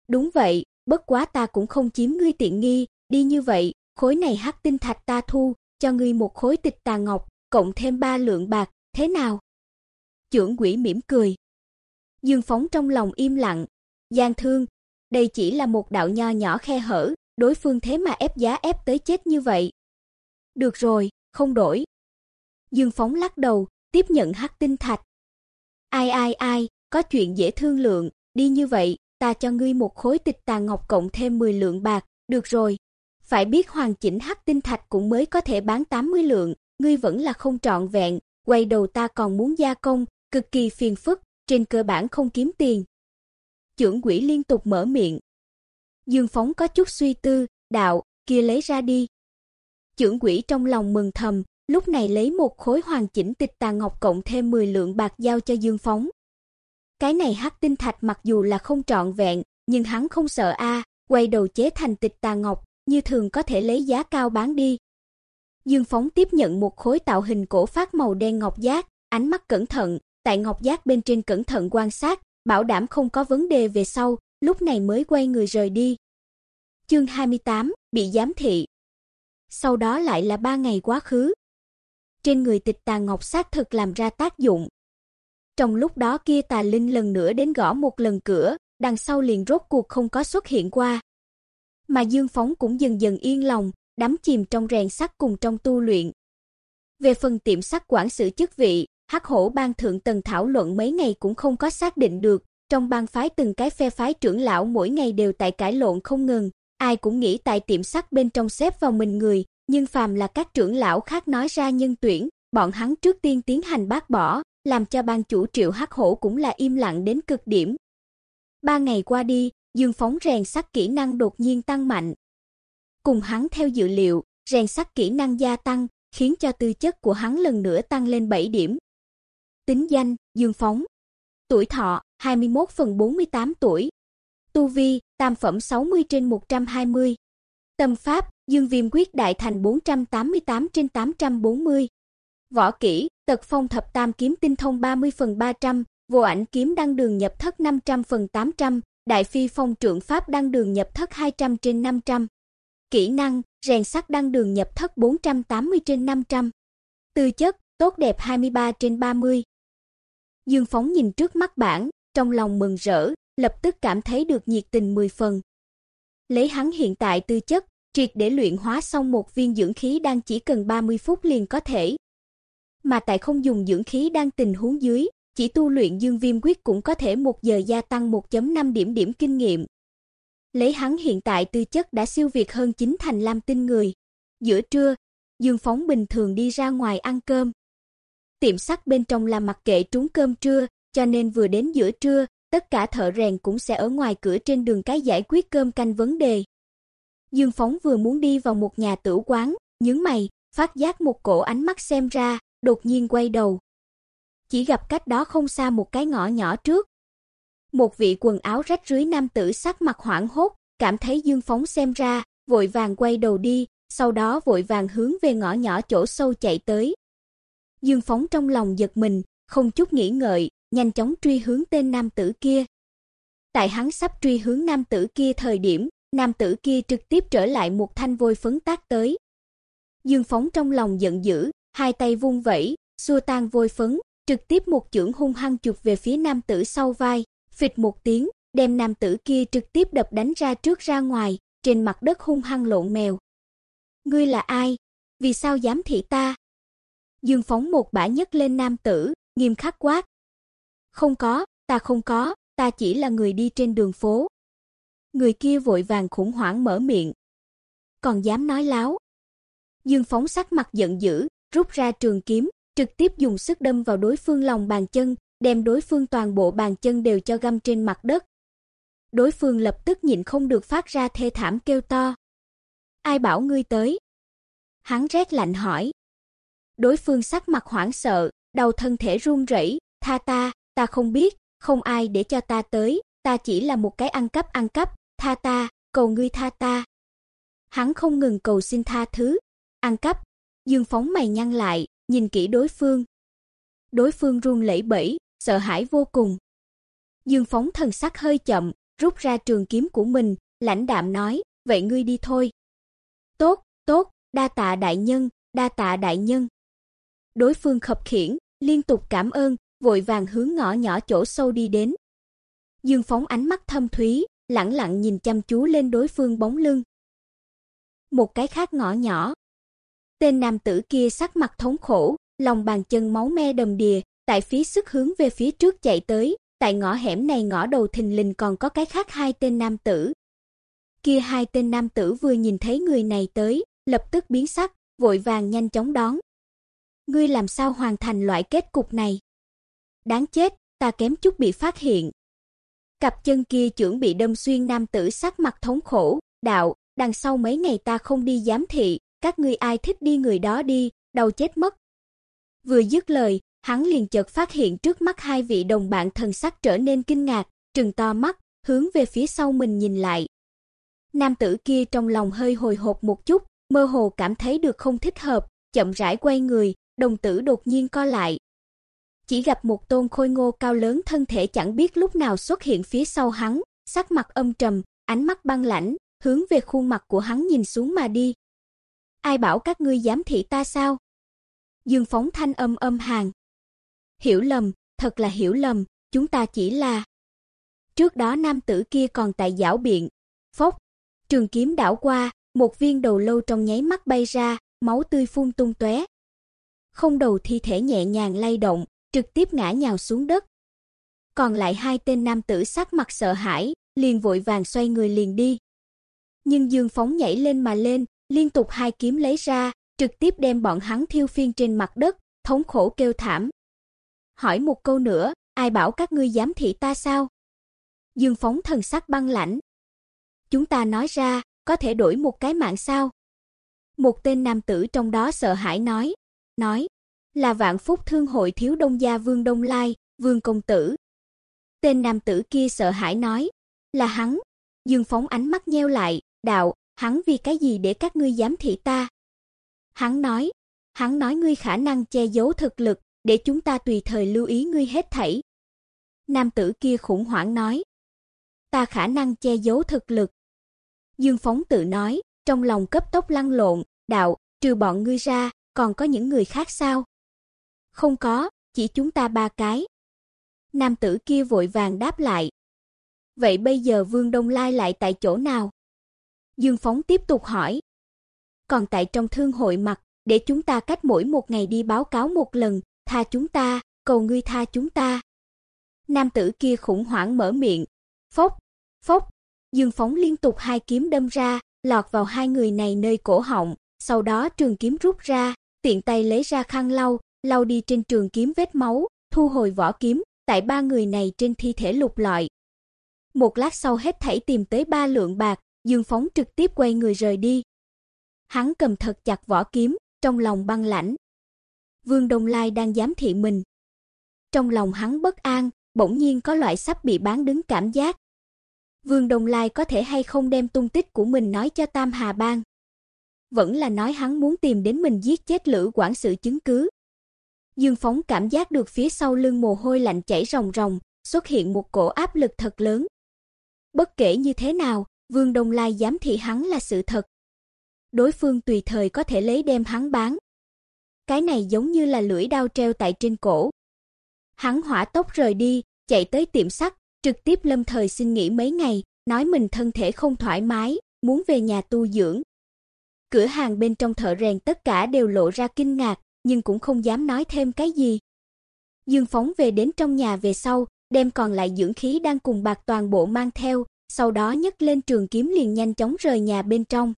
[SPEAKER 1] Đúng vậy, bất quá ta cũng không chiếm ngươi tiện nghi, đi như vậy, khối này hắc tinh thạch ta thu, cho ngươi một khối tịch tà ngọc, cộng thêm ba lượng bạc, thế nào? Trưởng quỷ mỉm cười. Dương Phóng trong lòng im lặng, gian Thương, đây chỉ là một đạo nho nhỏ khe hở, đối phương thế mà ép giá ép tới chết như vậy. Được rồi, không đổi. Dương Phóng lắc đầu, tiếp nhận hắc tinh thạch. Ai ai ai, có chuyện dễ thương lượng, đi như vậy, ta cho ngươi một khối tịch tà ngọc cộng thêm 10 lượng bạc, được rồi. Phải biết hoàn chỉnh hắc tinh thạch cũng mới có thể bán 80 lượng, ngươi vẫn là không trọn vẹn, quay đầu ta còn muốn gia công, cực kỳ phiền phức, trên cơ bản không kiếm tiền. Chưởng quỷ liên tục mở miệng. Dương Phóng có chút suy tư, đạo, kia lấy ra đi. Chưởng quỷ trong lòng mừng thầm, lúc này lấy một khối hoàn chỉnh tịch tà ngọc cộng thêm 10 lượng bạc giao cho Dương Phóng. Cái này hắc tinh thạch mặc dù là không trọn vẹn, nhưng hắn không sợ a, quay đầu chế thành tịch tà ngọc, như thường có thể lấy giá cao bán đi. Dương Phóng tiếp nhận một khối tạo hình cổ phát màu đen ngọc giác, ánh mắt cẩn thận, tại ngọc giác bên trên cẩn thận quan sát, bảo đảm không có vấn đề về sau, lúc này mới quay người rời đi. Chương 28, bị giám thị. Sau đó lại là ba ngày quá khứ. Trên người tịch tà ngọc xác thực làm ra tác dụng. Trong lúc đó kia tà linh lần nữa đến gõ một lần cửa, đằng sau liền rốt cuộc không có xuất hiện qua. Mà Dương Phóng cũng dần dần yên lòng, đắm chìm trong rèn sắt cùng trong tu luyện. Về phần tiệm sắt quản sự chức vị, Hắc Hổ ban thượng tầng thảo luận mấy ngày cũng không có xác định được, trong bang phái từng cái phe phái trưởng lão mỗi ngày đều tại cãi lộn không ngừng, ai cũng nghĩ tại tiệm sắt bên trong xếp vào mình người, nhưng phàm là các trưởng lão khác nói ra nhân tuyển, bọn hắn trước tiên tiến hành bác bỏ, làm cho ban chủ Triệu Hắc Hổ cũng là im lặng đến cực điểm. Ba ngày qua đi, Dương Phóng rèn sắt kỹ năng đột nhiên tăng mạnh. Cùng hắn theo dự liệu, rèn sắt kỹ năng gia tăng, khiến cho tư chất của hắn lần nữa tăng lên 7 điểm. Tính danh: Dương Phóng. Tuổi thọ: 21 phần 48 tuổi. Tu vi: Tam phẩm 60 trên 120. Tâm pháp: Dương Viêm quyết đại thành 488 trên 840. Võ kỹ: Tật phong thập tam kiếm tinh thông 30 phần 300, vô ảnh kiếm đăng đường nhập thất 500 phần 800, đại phi phong trượng pháp đăng đường nhập thất 200 trên 500. Kỹ năng: Rèn sắt đăng đường nhập thất 480 trên 500. Tư chất: Tốt đẹp 23 trên 30. Dương Phóng nhìn trước mắt bảng, trong lòng mừng rỡ, lập tức cảm thấy được nhiệt tình 10 phần. Lấy hắn hiện tại tư chất, triệt để luyện hóa xong một viên dưỡng khí đang chỉ cần 30 phút liền có thể. Mà tại không dùng dưỡng khí đang tình huống dưới, chỉ tu luyện Dương Viêm quyết cũng có thể một giờ gia tăng 1.5 điểm điểm kinh nghiệm. Lấy hắn hiện tại tư chất đã siêu việt hơn chính thành lam tinh người. Giữa trưa, Dương Phóng bình thường đi ra ngoài ăn cơm. Tiệm sắt bên trong là mặc kệ trúng cơm trưa, cho nên vừa đến giữa trưa, tất cả thợ rèn cũng sẽ ở ngoài cửa trên đường cái giải quyết cơm canh vấn đề. Dương Phóng vừa muốn đi vào một nhà tử quán, nhướng mày, phát giác một cổ ánh mắt xem ra, đột nhiên quay đầu. Chỉ gặp cách đó không xa một cái ngõ nhỏ trước. Một vị quần áo rách rưới nam tử sắc mặt hoảng hốt, cảm thấy Dương Phóng xem ra, vội vàng quay đầu đi, sau đó vội vàng hướng về ngõ nhỏ chỗ sâu chạy tới. Dương Phóng trong lòng giật mình, không chút nghĩ ngợi, nhanh chóng truy hướng tên nam tử kia. Tại hắn sắp truy hướng nam tử kia thời điểm, nam tử kia trực tiếp trở lại một thanh vôi phấn tác tới. Dương Phóng trong lòng giận dữ, hai tay vung vẩy, xua tan vôi phấn, trực tiếp một chưởng hung hăng chụp về phía nam tử sau vai, phịch một tiếng, đem nam tử kia trực tiếp đập đánh ra trước ra ngoài, trên mặt đất hung hăng lộn mèo. Ngươi là ai? Vì sao dám thị ta? Dương Phóng một bả nhấc lên nam tử, nghiêm khắc quát. Không có, ta không có, ta chỉ là người đi trên đường phố. Người kia vội vàng khủng hoảng mở miệng. Còn dám nói láo. Dương Phóng sắc mặt giận dữ, rút ra trường kiếm, trực tiếp dùng sức đâm vào đối phương lòng bàn chân, đem đối phương toàn bộ bàn chân đều cho găm trên mặt đất. Đối phương lập tức nhịn không được phát ra thê thảm kêu to. Ai bảo ngươi tới? Hắn rét lạnh hỏi. Đối phương sắc mặt hoảng sợ, đầu thân thể run rẩy, "Tha ta, ta không biết, không ai để cho ta tới, ta chỉ là một cái ăn cắp ăn cắp, tha ta, cầu ngươi tha ta." Hắn không ngừng cầu xin tha thứ. Ăn cắp? Dương Phóng mày nhăn lại, nhìn kỹ đối phương. Đối phương run lẩy bẩy, sợ hãi vô cùng. Dương Phóng thần sắc hơi chậm, rút ra trường kiếm của mình, lãnh đạm nói, "Vậy ngươi đi thôi." "Tốt, tốt, đa tạ đại nhân, đa tạ đại nhân." Đối phương khập khiễng, liên tục cảm ơn, vội vàng hướng ngõ nhỏ chỗ sâu đi đến. Dương Phóng ánh mắt thâm thúy, lặng lặng nhìn chăm chú lên đối phương bóng lưng. Một cái khác ngõ nhỏ. Tên nam tử kia sắc mặt thống khổ, lòng bàn chân máu me đầm đìa, tại phía sức hướng về phía trước chạy tới, tại ngõ hẻm này ngõ đầu thình lình còn có cái khác hai tên nam tử. Kia hai tên nam tử vừa nhìn thấy người này tới, lập tức biến sắc, vội vàng nhanh chóng đón. Ngươi làm sao hoàn thành loại kết cục này? Đáng chết, ta kém chút bị phát hiện. Cặp chân kia trưởng bị đâm xuyên nam tử sắc mặt thống khổ, đạo, đằng sau mấy ngày ta không đi giám thị, các ngươi ai thích đi người đó đi, đầu chết mất. Vừa dứt lời, hắn liền chợt phát hiện trước mắt hai vị đồng bạn thần sắc trở nên kinh ngạc, trừng to mắt, hướng về phía sau mình nhìn lại. Nam tử kia trong lòng hơi hồi hộp một chút, mơ hồ cảm thấy được không thích hợp, chậm rãi quay người, đồng tử đột nhiên co lại. Chỉ gặp một tôn khôi ngô cao lớn thân thể chẳng biết lúc nào xuất hiện phía sau hắn, sắc mặt âm trầm, ánh mắt băng lãnh, hướng về khuôn mặt của hắn nhìn xuống mà đi. Ai bảo các ngươi dám thị ta sao? Dương phóng thanh âm âm hàn. Hiểu lầm, thật là hiểu lầm, chúng ta chỉ là Trước đó nam tử kia còn tại giảo biện, phốc, trường kiếm đảo qua, một viên đầu lâu trong nháy mắt bay ra, máu tươi phun tung tóe. Không đầu thi thể nhẹ nhàng lay động, trực tiếp ngã nhào xuống đất. Còn lại hai tên nam tử sắc mặt sợ hãi, liền vội vàng xoay người liền đi. Nhưng Dương Phóng nhảy lên mà lên, liên tục hai kiếm lấy ra, trực tiếp đem bọn hắn thiêu phiên trên mặt đất, thống khổ kêu thảm. Hỏi một câu nữa, ai bảo các ngươi dám thị ta sao? Dương Phóng thần sắc băng lãnh. Chúng ta nói ra, có thể đổi một cái mạng sao? Một tên nam tử trong đó sợ hãi nói, nói, là Vạn Phúc Thương hội thiếu đông gia Vương Đông Lai, Vương công tử. Tên nam tử kia sợ hãi nói, là hắn. Dương Phóng ánh mắt nheo lại, đạo, hắn vì cái gì để các ngươi dám thị ta? Hắn nói, hắn nói ngươi khả năng che giấu thực lực, để chúng ta tùy thời lưu ý ngươi hết thảy. Nam tử kia khủng hoảng nói, ta khả năng che giấu thực lực. Dương Phóng tự nói, trong lòng cấp tốc lăn lộn, đạo, trừ bọn ngươi ra, còn có những người khác sao? Không có, chỉ chúng ta ba cái. Nam tử kia vội vàng đáp lại. Vậy bây giờ Vương Đông Lai lại tại chỗ nào? Dương Phóng tiếp tục hỏi. Còn tại trong thương hội mặt, để chúng ta cách mỗi một ngày đi báo cáo một lần, tha chúng ta, cầu ngươi tha chúng ta. Nam tử kia khủng hoảng mở miệng. Phốc, phốc, Dương Phóng liên tục hai kiếm đâm ra, lọt vào hai người này nơi cổ họng, sau đó trường kiếm rút ra, tiện tay lấy ra khăn lau, lau đi trên trường kiếm vết máu, thu hồi vỏ kiếm, tại ba người này trên thi thể lục lọi. Một lát sau hết thảy tìm tới ba lượng bạc, Dương Phóng trực tiếp quay người rời đi. Hắn cầm thật chặt vỏ kiếm, trong lòng băng lãnh. Vương Đông Lai đang giám thị mình. Trong lòng hắn bất an, bỗng nhiên có loại sắp bị bán đứng cảm giác. Vương Đông Lai có thể hay không đem tung tích của mình nói cho Tam Hà Bang? Vẫn là nói hắn muốn tìm đến mình giết chết Lữ quản sự chứng cứ. Dương Phóng cảm giác được phía sau lưng mồ hôi lạnh chảy ròng ròng, xuất hiện một cổ áp lực thật lớn. Bất kể như thế nào, Vương Đông Lai dám thị hắn là sự thật. Đối phương tùy thời có thể lấy đem hắn bán. Cái này giống như là lưỡi dao treo tại trên cổ. Hắn hỏa tốc rời đi, chạy tới tiệm sắt, trực tiếp lâm thời xin nghỉ mấy ngày, nói mình thân thể không thoải mái, muốn về nhà tu dưỡng. Cửa hàng bên trong thợ rèn tất cả đều lộ ra kinh ngạc, nhưng cũng không dám nói thêm cái gì. Dương Phóng về đến trong nhà về sau, đem còn lại dưỡng khí đang cùng bạc toàn bộ mang theo, sau đó nhấc lên trường kiếm liền nhanh chóng rời nhà bên trong.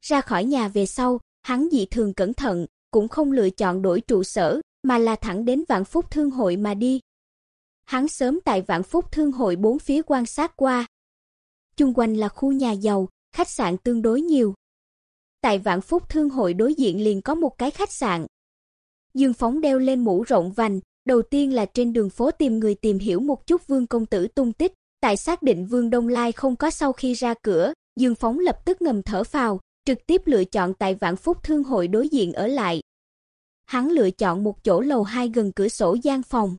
[SPEAKER 1] Ra khỏi nhà về sau, hắn dị thường cẩn thận, cũng không lựa chọn đổi trụ sở, mà là thẳng đến Vạn Phúc Thương hội mà đi. Hắn sớm tại Vạn Phúc Thương hội bốn phía quan sát qua. Chung quanh là khu nhà giàu, khách sạn tương đối nhiều. Tại Vạn Phúc Thương hội đối diện liền có một cái khách sạn. Dương Phóng đeo lên mũ rộng vành, đầu tiên là trên đường phố tìm người tìm hiểu một chút Vương công tử tung tích, tại xác định Vương Đông Lai không có sau khi ra cửa, Dương Phóng lập tức ngầm thở phào, trực tiếp lựa chọn tại Vạn Phúc Thương hội đối diện ở lại. Hắn lựa chọn một chỗ lầu 2 gần cửa sổ gian phòng.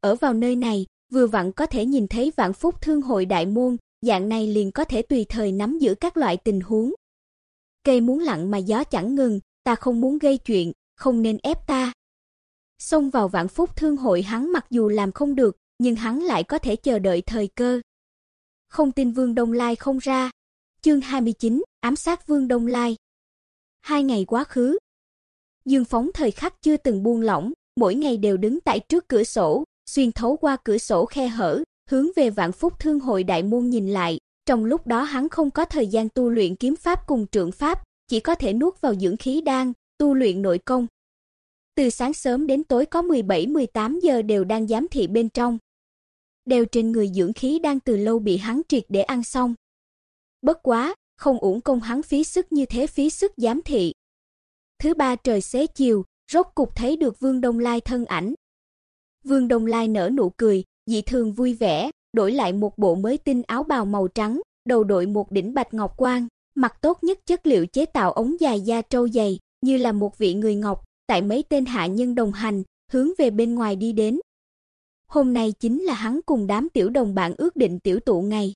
[SPEAKER 1] Ở vào nơi này, vừa vặn có thể nhìn thấy Vạn Phúc Thương hội đại môn, dạng này liền có thể tùy thời nắm giữ các loại tình huống. Cây muốn lặng mà gió chẳng ngừng, ta không muốn gây chuyện, không nên ép ta. Xông vào Vạn Phúc Thương hội hắn mặc dù làm không được, nhưng hắn lại có thể chờ đợi thời cơ. Không tin Vương Đông Lai không ra. Chương 29, ám sát Vương Đông Lai. Hai ngày quá khứ, Dương Phóng thời khắc chưa từng buông lỏng, mỗi ngày đều đứng tại trước cửa sổ, xuyên thấu qua cửa sổ khe hở, hướng về Vạn Phúc Thương hội đại môn nhìn lại. Trong lúc đó hắn không có thời gian tu luyện kiếm pháp cùng trượng pháp, chỉ có thể nuốt vào dưỡng khí đan, tu luyện nội công. Từ sáng sớm đến tối có 17-18 giờ đều đang giám thị bên trong đeo trên người dưỡng khí đang từ lâu bị hắn triệt để ăn xong. Bất quá, không uổng công hắn phí sức như thế phí sức giám thị. Thứ ba trời xế chiều, rốt cục thấy được Vương Đông Lai thân ảnh. Vương Đông Lai nở nụ cười, dị thường vui vẻ, đổi lại một bộ mới tinh áo bào màu trắng, đầu đội một đỉnh bạch ngọc quan, mặc tốt nhất chất liệu chế tạo ống dài da trâu dày, như là một vị người ngọc, tại mấy tên hạ nhân đồng hành, hướng về bên ngoài đi đến. Hôm nay chính là hắn cùng đám tiểu đồng bạn ước định tiểu tụ ngày.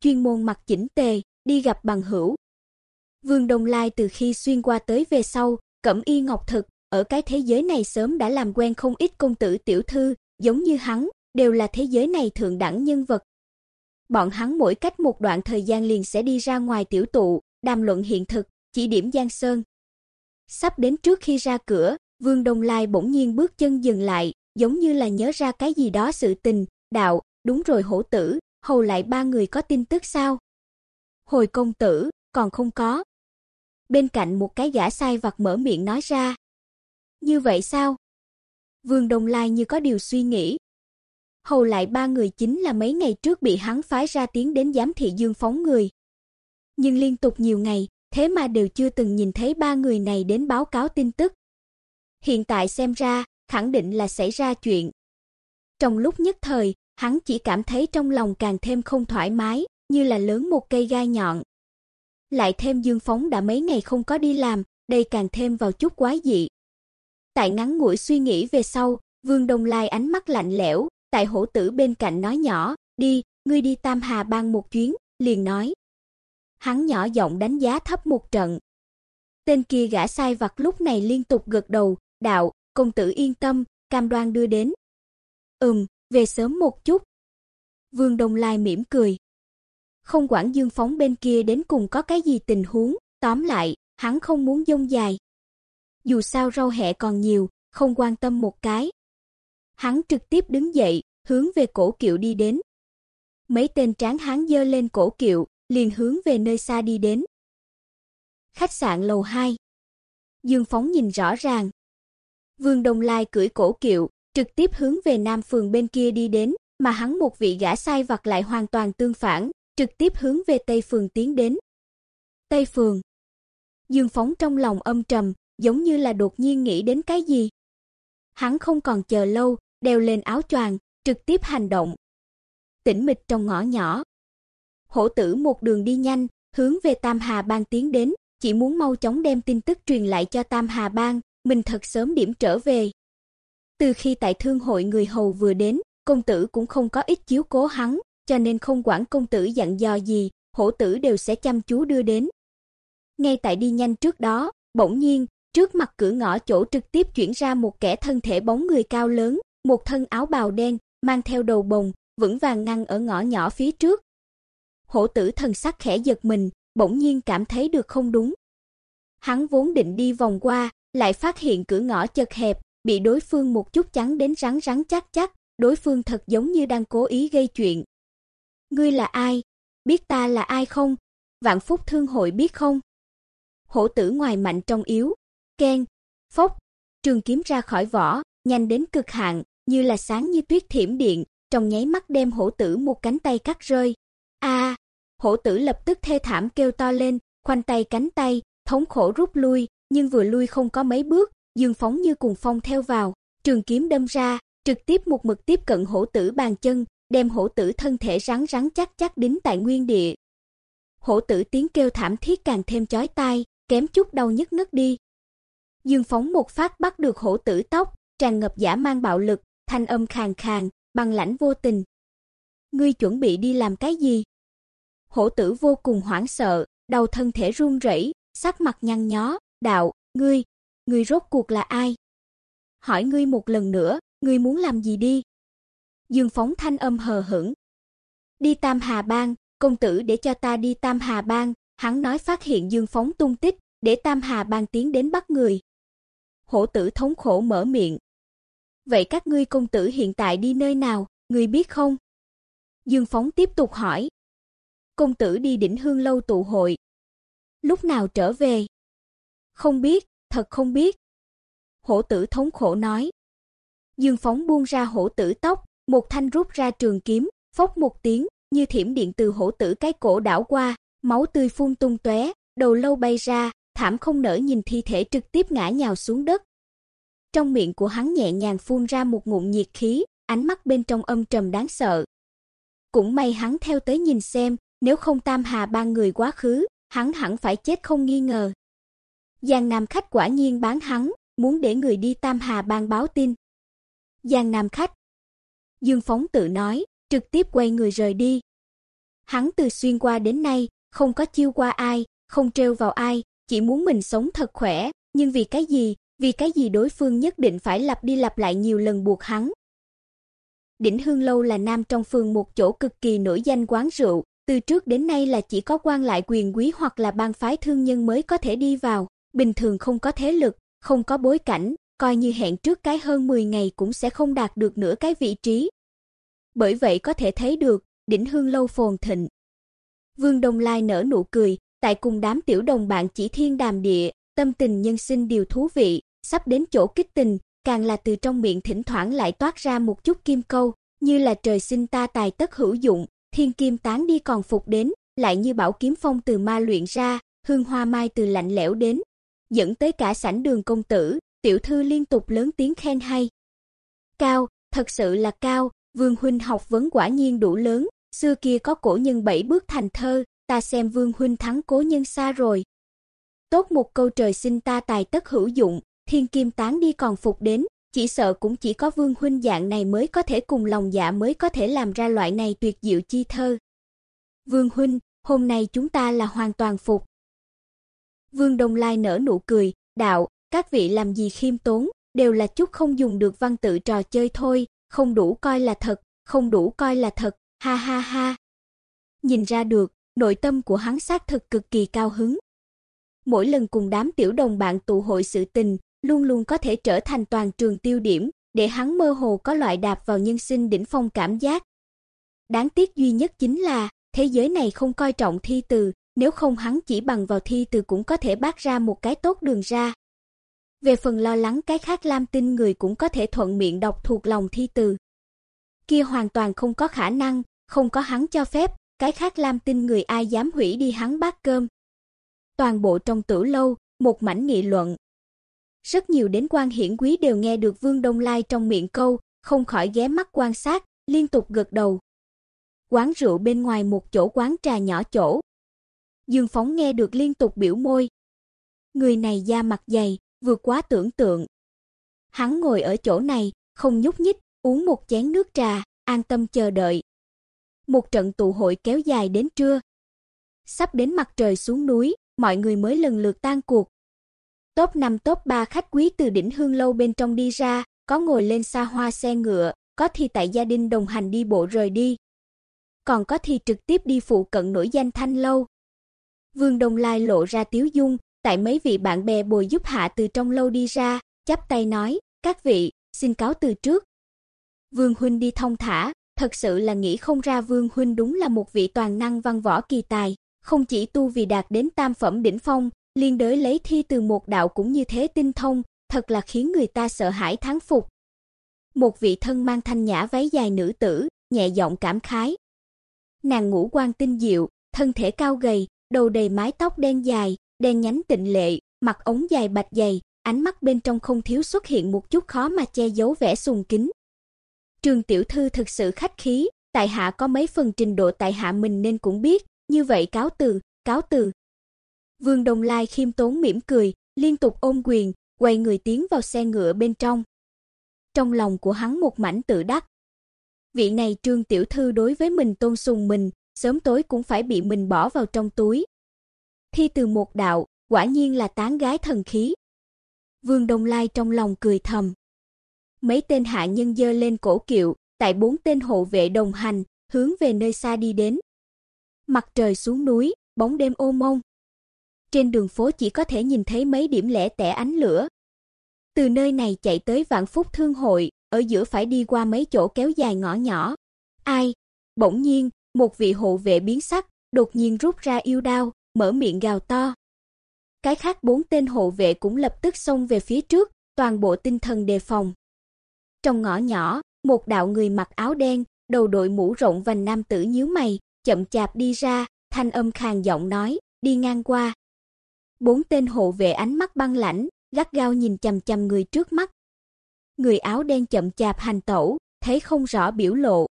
[SPEAKER 1] Chuyên môn mặc chỉnh tề, đi gặp bằng hữu. Vương Đông Lai từ khi xuyên qua tới về sau, Cẩm Y Ngọc Thực, ở cái thế giới này sớm đã làm quen không ít công tử tiểu thư, giống như hắn, đều là thế giới này thượng đẳng nhân vật. Bọn hắn mỗi cách một đoạn thời gian liền sẽ đi ra ngoài tiểu tụ, đàm luận hiện thực, chỉ điểm Giang Sơn. Sắp đến trước khi ra cửa, Vương Đông Lai bỗng nhiên bước chân dừng lại, giống như là nhớ ra cái gì đó sự tình, đạo, đúng rồi hổ tử, hầu lại ba người có tin tức sao? Hồi công tử, còn không có. Bên cạnh một cái gã sai vặt mở miệng nói ra. Như vậy sao? Vương Đông Lai như có điều suy nghĩ. Hầu lại ba người chính là mấy ngày trước bị hắn phái ra tiến đến giám thị Dương phóng người. Nhưng liên tục nhiều ngày, thế mà đều chưa từng nhìn thấy ba người này đến báo cáo tin tức. Hiện tại xem ra, khẳng định là xảy ra chuyện. Trong lúc nhất thời, hắn chỉ cảm thấy trong lòng càng thêm không thoải mái, như là lớn một cây gai nhọn. Lại thêm Dương Phóng đã mấy ngày không có đi làm, đây càng thêm vào chút quái dị. Tại ngắn ngủi suy nghĩ về sau, Vương Đông Lai ánh mắt lạnh lẽo, tại hổ tử bên cạnh nói nhỏ, "Đi, ngươi đi Tam Hà Bang một chuyến." liền nói. Hắn nhỏ giọng đánh giá thấp một trận. Tên kia gã sai vặt lúc này liên tục gật đầu, "Đạo, công tử yên tâm, cam đoan đưa đến." "Ừm, về sớm một chút." Vương Đông Lai mỉm cười. Không quản Dương Phóng bên kia đến cùng có cái gì tình huống, tóm lại, hắn không muốn dông dài. Dù sao rau hẹ còn nhiều, không quan tâm một cái. Hắn trực tiếp đứng dậy, hướng về cổ kiệu đi đến. Mấy tên tráng hắn dơ lên cổ kiệu, liền hướng về nơi xa đi đến. khách sạn lầu 2. Dương Phóng nhìn rõ ràng. Vương Đông Lai cưỡi cổ kiệu, trực tiếp hướng về Nam phường bên kia đi đến, mà hắn một vị gã sai vặt lại hoàn toàn tương phản, trực tiếp hướng về Tây phường tiến đến. Tây phường. Dương Phóng trong lòng âm trầm, giống như là đột nhiên nghĩ đến cái gì. Hắn không còn chờ lâu, đeo lên áo choàng, trực tiếp hành động. Tĩnh mịch trong ngõ nhỏ. Hổ tử một đường đi nhanh, hướng về Tam Hà Bang tiến đến, chỉ muốn mau chóng đem tin tức truyền lại cho Tam Hà Bang, mình thật sớm điểm trở về. Từ khi tại thương hội người hầu vừa đến, công tử cũng không có ít chiếu cố hắn, cho nên không quản công tử dặn dò gì, hổ tử đều sẽ chăm chú đưa đến. Ngay tại đi nhanh trước đó, bỗng nhiên, trước mặt cửa ngõ chỗ trực tiếp chuyển ra một kẻ thân thể bóng người cao lớn, một thân áo bào đen, mang theo đầu bồng, vững vàng ngăn ở ngõ nhỏ phía trước. Hổ tử thần sắc khẽ giật mình, bỗng nhiên cảm thấy được không đúng. Hắn vốn định đi vòng qua, lại phát hiện cửa ngõ chật hẹp, bị đối phương một chút chắn đến rắn rắn chắc chắc, đối phương thật giống như đang cố ý gây chuyện. Ngươi là ai? Biết ta là ai không? Vạn Phúc Thương hội biết không? Hổ tử ngoài mạnh trong yếu, keng, phốc, trường kiếm ra khỏi vỏ, nhanh đến cực hạn, như là sáng như tuyết thiểm điện, trong nháy mắt đem hổ tử một cánh tay cắt rơi. A! hổ tử lập tức thê thảm kêu to lên, khoanh tay cánh tay, thống khổ rút lui, nhưng vừa lui không có mấy bước, Dương phóng như cùng phong theo vào, trường kiếm đâm ra, trực tiếp một mực tiếp cận hổ tử bàn chân, đem hổ tử thân thể rắn rắn chắc chắc đính tại nguyên địa. Hổ tử tiếng kêu thảm thiết càng thêm chói tai, kém chút đau nhức ngất đi. Dương phóng một phát bắt được hổ tử tóc, tràn ngập giả mang bạo lực, thanh âm khàn khàn, băng lãnh vô tình. Ngươi chuẩn bị đi làm cái gì? Hổ tử vô cùng hoảng sợ, đầu thân thể run rẩy, sắc mặt nhăn nhó, đạo, ngươi, ngươi rốt cuộc là ai? Hỏi ngươi một lần nữa, ngươi muốn làm gì đi? Dương Phóng thanh âm hờ hững. Đi Tam Hà Bang, công tử để cho ta đi Tam Hà Bang, hắn nói phát hiện Dương Phóng tung tích, để Tam Hà Bang tiến đến bắt người. Hổ tử thống khổ mở miệng. Vậy các ngươi công tử hiện tại đi nơi nào, ngươi biết không? Dương Phóng tiếp tục hỏi. Công tử đi đỉnh hương lâu tụ hội. Lúc nào trở về? Không biết, thật không biết. Hổ tử thống khổ nói. Dương Phóng buông ra hổ tử tóc, một thanh rút ra trường kiếm, phốc một tiếng, như thiểm điện từ hổ tử cái cổ đảo qua, máu tươi phun tung tóe, đầu lâu bay ra, thảm không nỡ nhìn thi thể trực tiếp ngã nhào xuống đất. Trong miệng của hắn nhẹ nhàng phun ra một ngụm nhiệt khí, ánh mắt bên trong âm trầm đáng sợ. Cũng may hắn theo tới nhìn xem, nếu không Tam Hà ba người quá khứ, hắn hẳn phải chết không nghi ngờ. Giang Nam khách quả nhiên bán hắn, muốn để người đi Tam Hà bang báo tin. Giang Nam khách. Dương Phóng tự nói, trực tiếp quay người rời đi. Hắn từ xuyên qua đến nay, không có chiêu qua ai, không trêu vào ai, chỉ muốn mình sống thật khỏe, nhưng vì cái gì, vì cái gì đối phương nhất định phải lặp đi lặp lại nhiều lần buộc hắn. Đỉnh Hương lâu là nam trong phường một chỗ cực kỳ nổi danh quán rượu, từ trước đến nay là chỉ có quan lại quyền quý hoặc là bang phái thương nhân mới có thể đi vào, bình thường không có thế lực, không có bối cảnh, coi như hẹn trước cái hơn 10 ngày cũng sẽ không đạt được nửa cái vị trí. Bởi vậy có thể thấy được, đỉnh hương lâu phồn thịnh. Vương Đông Lai nở nụ cười, tại cùng đám tiểu đồng bạn chỉ thiên đàm địa, tâm tình nhân sinh điều thú vị, sắp đến chỗ kích tình, càng là từ trong miệng thỉnh thoảng lại toát ra một chút kim câu, như là trời sinh ta tài tất hữu dụng, thiên kim tán đi còn phục đến, lại như bảo kiếm phong từ ma luyện ra, hương hoa mai từ lạnh lẽo đến, dẫn tới cả sảnh đường công tử, tiểu thư liên tục lớn tiếng khen hay. Cao, thật sự là cao, Vương huynh học vấn quả nhiên đủ lớn, xưa kia có cổ nhân bảy bước thành thơ, ta xem Vương huynh thắng cố nhân xa rồi. Tốt một câu trời sinh ta tài tất hữu dụng, thiên kim tán đi còn phục đến, chỉ sợ cũng chỉ có Vương huynh dạng này mới có thể cùng lòng dạ mới có thể làm ra loại này tuyệt diệu chi thơ. Vương huynh, hôm nay chúng ta là hoàn toàn phục. Vương Đông Lai nở nụ cười, đạo, các vị làm gì khiêm tốn, đều là chút không dùng được văn tự trò chơi thôi, không đủ coi là thật, không đủ coi là thật, ha ha ha. Nhìn ra được, nội tâm của hắn xác thực cực kỳ cao hứng. Mỗi lần cùng đám tiểu đồng bạn tụ hội sự tình, luôn luôn có thể trở thành toàn trường tiêu điểm, để hắn mơ hồ có loại đạp vào nhân sinh đỉnh phong cảm giác. Đáng tiếc duy nhất chính là, thế giới này không coi trọng thi từ, nếu không hắn chỉ bằng vào thi từ cũng có thể bác ra một cái tốt đường ra. Về phần lo lắng cái khác Lam Tinh người cũng có thể thuận miệng đọc thuộc lòng thi từ. Kia hoàn toàn không có khả năng, không có hắn cho phép, cái khác Lam Tinh người ai dám hủy đi hắn bát cơm. Toàn bộ trong tử lâu, một mảnh nghị luận. Rất nhiều đến quan hiển quý đều nghe được Vương Đông Lai trong miệng câu, không khỏi ghé mắt quan sát, liên tục gật đầu. Quán rượu bên ngoài một chỗ quán trà nhỏ chỗ. Dương Phóng nghe được liên tục biểu môi. Người này da mặt dày, vượt quá tưởng tượng. Hắn ngồi ở chỗ này, không nhúc nhích, uống một chén nước trà, an tâm chờ đợi. Một trận tụ hội kéo dài đến trưa. Sắp đến mặt trời xuống núi, mọi người mới lần lượt tan cuộc. Top 5 top 3 khách quý từ đỉnh hương lâu bên trong đi ra, có ngồi lên xa hoa xe ngựa, có thì tại gia đình đồng hành đi bộ rời đi. Còn có thì trực tiếp đi phụ cận nổi danh thanh lâu. Vương Đông Lai lộ ra tiếu dung, tại mấy vị bạn bè bồi giúp hạ từ trong lâu đi ra, chắp tay nói, các vị, xin cáo từ trước. Vương Huynh đi thông thả, thật sự là nghĩ không ra Vương Huynh đúng là một vị toàn năng văn võ kỳ tài, không chỉ tu vì đạt đến tam phẩm đỉnh phong, liên đới lấy thi từ một đạo cũng như thế tinh thông, thật là khiến người ta sợ hãi thán phục. Một vị thân mang thanh nhã váy dài nữ tử, nhẹ giọng cảm khái. Nàng ngũ quan tinh diệu, thân thể cao gầy, đầu đầy mái tóc đen dài, đen nhánh tịnh lệ, mặc ống dài bạch dày, ánh mắt bên trong không thiếu xuất hiện một chút khó mà che giấu vẻ sùng kính. Trường tiểu thư thực sự khách khí, tại hạ có mấy phần trình độ tại hạ mình nên cũng biết, như vậy cáo từ, cáo từ. Vương Đồng Lai khiêm tốn mỉm cười, liên tục ôm quyền, quay người tiến vào xe ngựa bên trong. Trong lòng của hắn một mảnh tự đắc. Vị này Trương tiểu thư đối với mình tôn sùng mình, sớm tối cũng phải bị mình bỏ vào trong túi. Thi từ một đạo, quả nhiên là tán gái thần khí. Vương Đông Lai trong lòng cười thầm. Mấy tên hạ nhân dơ lên cổ kiệu, tại bốn tên hộ vệ đồng hành, hướng về nơi xa đi đến. Mặt trời xuống núi, bóng đêm ô mông. Trên đường phố chỉ có thể nhìn thấy mấy điểm lẻ tẻ ánh lửa. Từ nơi này chạy tới Vạn Phúc Thương hội, ở giữa phải đi qua mấy chỗ kéo dài ngõ nhỏ. Ai? Bỗng nhiên, một vị hộ vệ biến sắc, đột nhiên rút ra yêu đao, mở miệng gào to. Cái khác bốn tên hộ vệ cũng lập tức xông về phía trước, toàn bộ tinh thần đề phòng. Trong ngõ nhỏ, một đạo người mặc áo đen, đầu đội mũ rộng vành nam tử nhíu mày, chậm chạp đi ra, thanh âm khàn giọng nói, đi ngang qua. Bốn tên hộ vệ ánh mắt băng lãnh, gắt gao nhìn chằm chằm người trước mắt. Người áo đen chậm chạp hành tẩu, thấy không rõ biểu lộ.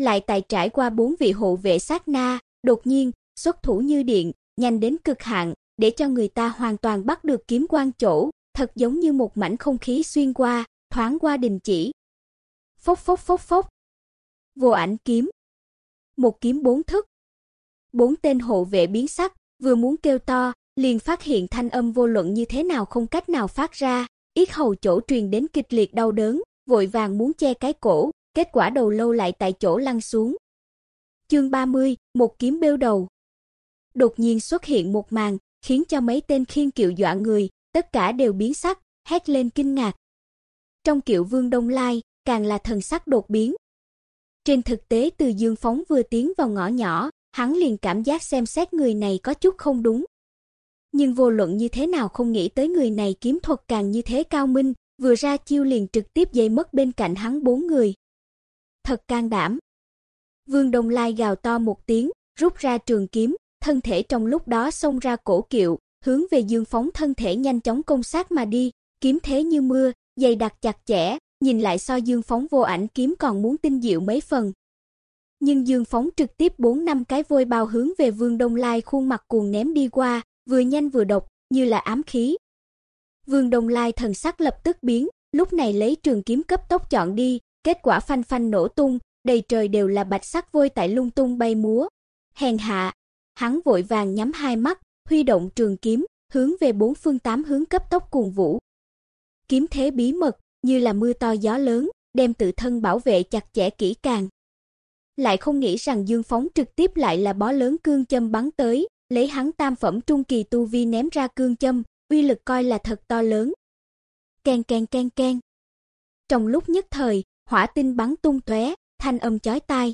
[SPEAKER 1] Lại tại trải qua bốn vị hộ vệ sát na, đột nhiên xuất thủ như điện, nhanh đến cực hạn, để cho người ta hoàn toàn bắt được kiếm quan chỗ, thật giống như một mảnh không khí xuyên qua, thoáng qua đình chỉ. Phốc phốc phốc phốc. Vô ảnh kiếm. Một kiếm bốn thức. Bốn tên hộ vệ biến sắc, vừa muốn kêu to, liền phát hiện thanh âm vô luận như thế nào không cách nào phát ra, yết hầu chỗ truyền đến kịch liệt đau đớn, vội vàng muốn che cái cổ, kết quả đầu lâu lại tại chỗ lăn xuống. Chương 30, một kiếm bêu đầu. Đột nhiên xuất hiện một màn, khiến cho mấy tên khiên kiệu dọa người, tất cả đều biến sắc, hét lên kinh ngạc. Trong kiệu Vương Đông Lai, càng là thần sắc đột biến. Trên thực tế từ Dương Phóng vừa tiến vào ngõ nhỏ, hắn liền cảm giác xem xét người này có chút không đúng. Nhưng vô luận như thế nào không nghĩ tới người này kiếm thuật càng như thế cao minh, vừa ra chiêu liền trực tiếp dây mất bên cạnh hắn bốn người. Thật can đảm. Vương Đông Lai gào to một tiếng, rút ra trường kiếm, thân thể trong lúc đó xông ra cổ kiệu, hướng về Dương Phóng thân thể nhanh chóng công sát mà đi, kiếm thế như mưa, dày đặc chặt chẽ, nhìn lại so Dương Phóng vô ảnh kiếm còn muốn tinh diệu mấy phần. Nhưng Dương Phóng trực tiếp bốn năm cái vôi bao hướng về Vương Đông Lai khuôn mặt cuồng ném đi qua, vừa nhanh vừa độc, như là ám khí. Vương Đông Lai thần sắc lập tức biến, lúc này lấy trường kiếm cấp tốc chọn đi, kết quả phanh phanh nổ tung, đầy trời đều là bạch sắc vôi tại lung tung bay múa. Hèn hạ, hắn vội vàng nhắm hai mắt, huy động trường kiếm, hướng về bốn phương tám hướng cấp tốc cuồng vũ. Kiếm thế bí mật, như là mưa to gió lớn, đem tự thân bảo vệ chặt chẽ kỹ càng. Lại không nghĩ rằng Dương Phóng trực tiếp lại là bó lớn cương châm bắn tới, lấy hắn tam phẩm trung kỳ tu vi ném ra cương châm, uy lực coi là thật to lớn. keng keng keng keng Trong lúc nhất thời, hỏa tinh bắn tung tóe, thanh âm chói tai.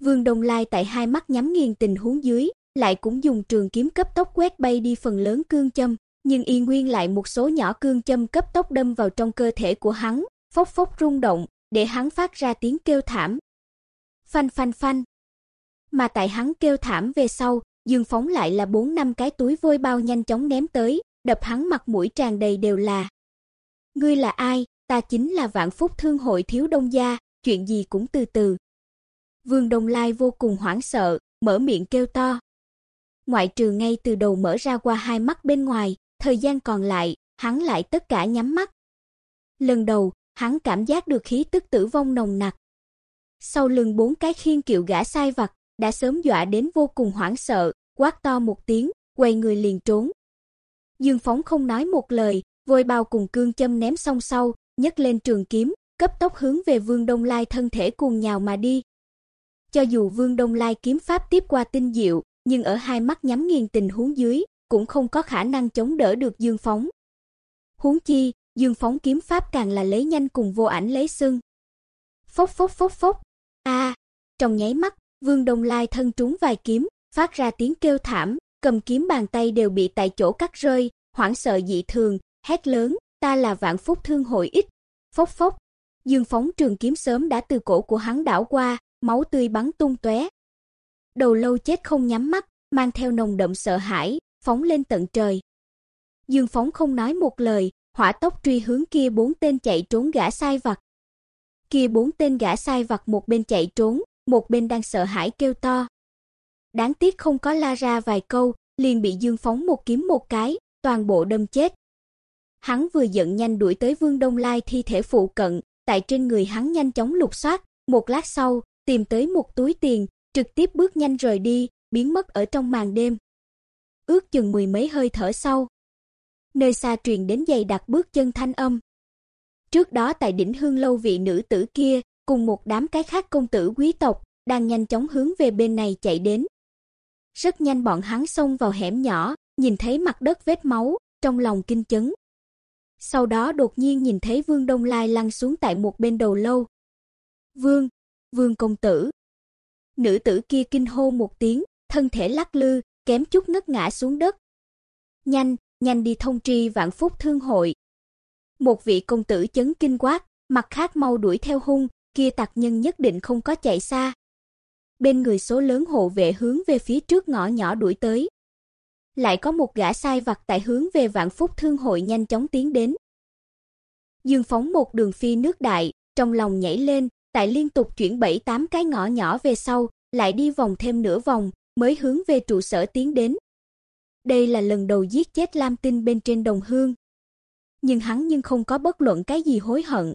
[SPEAKER 1] Vương Đông Lai tại hai mắt nhắm nghiền tình huống dưới, lại cũng dùng trường kiếm cấp tốc quét bay đi phần lớn cương châm, nhưng y nguyên lại một số nhỏ cương châm cấp tốc đâm vào trong cơ thể của hắn, phốc phốc rung động, để hắn phát ra tiếng kêu thảm. Phanh phanh phanh. Mà tại hắn kêu thảm về sau, Dương phóng lại là bốn năm cái túi vôi bao nhanh chóng ném tới, đập hắn mặt mũi tràn đầy đều là. Ngươi là ai? Ta chính là Vạn Phúc Thương hội thiếu đông gia, chuyện gì cũng từ từ. Vương Đông Lai vô cùng hoảng sợ, mở miệng kêu to. Ngoại trừ ngay từ đầu mở ra qua hai mắt bên ngoài, thời gian còn lại, hắn lại tất cả nhắm mắt. Lần đầu, hắn cảm giác được khí tức tử vong nồng nặc. Sau lưng bốn cái khiên kiệu gã sai vặt, đã sớm dọa đến vô cùng hoảng sợ, quát to một tiếng, quay người liền trốn. Dương Phóng không nói một lời, vội bao cùng cương châm ném xong sau, nhấc lên trường kiếm, cấp tốc hướng về Vương Đông Lai thân thể cuồng nhào mà đi. Cho dù Vương Đông Lai kiếm pháp tiếp qua tinh diệu, nhưng ở hai mắt nhắm nghiền tình huống dưới, cũng không có khả năng chống đỡ được Dương Phóng. Huống chi, Dương Phóng kiếm pháp càng là lấy nhanh cùng vô ảnh lấy sưng. Phốc phốc phốc phốc. A, trong nháy mắt, Vương Đông Lai thân trúng vài kiếm, phát ra tiếng kêu thảm, cầm kiếm bàn tay đều bị tại chỗ cắt rơi, hoảng sợ dị thường, hét lớn, ta là Vạn Phúc Thương hội ít. Phốc phốc. Dương Phóng trường kiếm sớm đã từ cổ của hắn đảo qua, máu tươi bắn tung tóe. Đầu lâu chết không nhắm mắt, mang theo nồng đậm sợ hãi, phóng lên tận trời. Dương Phóng không nói một lời, hỏa tốc truy hướng kia bốn tên chạy trốn gã sai vặt. Kia bốn tên gã sai vặt một bên chạy trốn, một bên đang sợ hãi kêu to. Đáng tiếc không có la ra vài câu, liền bị Dương Phóng một kiếm một cái, toàn bộ đâm chết. Hắn vừa giận nhanh đuổi tới Vương Đông Lai thi thể phụ cận, tại trên người hắn nhanh chóng lục soát, một lát sau, tìm tới một túi tiền, trực tiếp bước nhanh rời đi, biến mất ở trong màn đêm. Ước chừng mười mấy hơi thở sau, nơi xa truyền đến giày đặc bước chân thanh âm. Trước đó tại đỉnh hương lâu vị nữ tử kia, cùng một đám cái khác công tử quý tộc, đang nhanh chóng hướng về bên này chạy đến. Rất nhanh bọn hắn xông vào hẻm nhỏ, nhìn thấy mặt đất vết máu, trong lòng kinh chấn. Sau đó đột nhiên nhìn thấy Vương Đông Lai lăn xuống tại một bên đầu lâu. "Vương, Vương công tử." Nữ tử kia kinh hô một tiếng, thân thể lắc lư, kém chút ngất ngã xuống đất. "Nhanh, nhanh đi thông tri Vạn Phúc Thương hội." Một vị công tử chấn kinh quát, mặt khác mau đuổi theo hung, kia tặc nhân nhất định không có chạy xa. Bên người số lớn hộ vệ hướng về phía trước ngõ nhỏ đuổi tới. Lại có một gã sai vặt tại hướng về Vạn Phúc Thương hội nhanh chóng tiến đến. Dương phóng một đường phi nước đại, trong lòng nhảy lên, tại liên tục chuyển bảy tám cái ngõ nhỏ về sau, lại đi vòng thêm nửa vòng, mới hướng về trụ sở tiến đến. Đây là lần đầu giết chết Lam Tinh bên trên đồng hương. Nhưng hắn nhưng không có bất luận cái gì hối hận,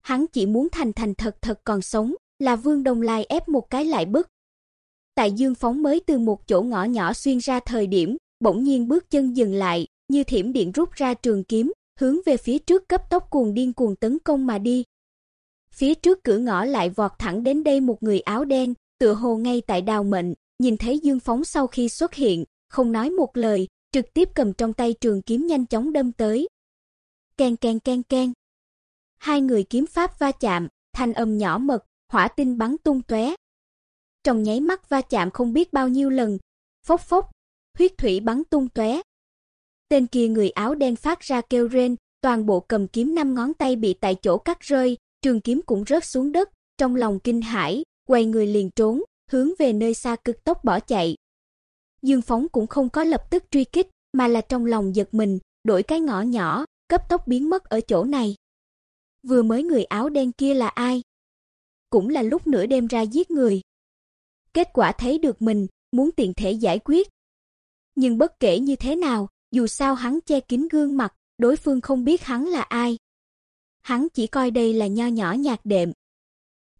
[SPEAKER 1] Hắn chỉ muốn thành thành thật thật còn sống, là Vương Đông Lai ép một cái lại bức. Tại Dương Phóng mới từ một chỗ ngõ nhỏ xuyên ra thời điểm, bỗng nhiên bước chân dừng lại, như thiểm điện rút ra trường kiếm, hướng về phía trước cấp tốc cuồng điên cuồng tấn công mà đi. Phía trước cửa ngõ lại vọt thẳng đến đây một người áo đen, tựa hồ ngay tại đào mệnh, nhìn thấy Dương Phóng sau khi xuất hiện, không nói một lời, trực tiếp cầm trong tay trường kiếm nhanh chóng đâm tới. Ken ken ken ken hai người kiếm pháp va chạm, thanh âm nhỏ mật, hỏa tinh bắn tung tóe. Trong nháy mắt va chạm không biết bao nhiêu lần, phốc phốc, huyết thủy bắn tung tóe. Tên kia người áo đen phát ra kêu rên, toàn bộ cầm kiếm năm ngón tay bị tại chỗ cắt rơi, trường kiếm cũng rớt xuống đất, trong lòng kinh hãi, quay người liền trốn, hướng về nơi xa cực tốc bỏ chạy. Dương Phóng cũng không có lập tức truy kích, mà là trong lòng giật mình, đổi cái ngõ nhỏ, cấp tốc biến mất ở chỗ này. Vừa mới người áo đen kia là ai? Cũng là lúc nửa đêm ra giết người. Kết quả thấy được mình, muốn tiện thể giải quyết. Nhưng bất kể như thế nào, dù sao hắn che kín gương mặt, đối phương không biết hắn là ai. Hắn chỉ coi đây là nho nhỏ nhạc đệm.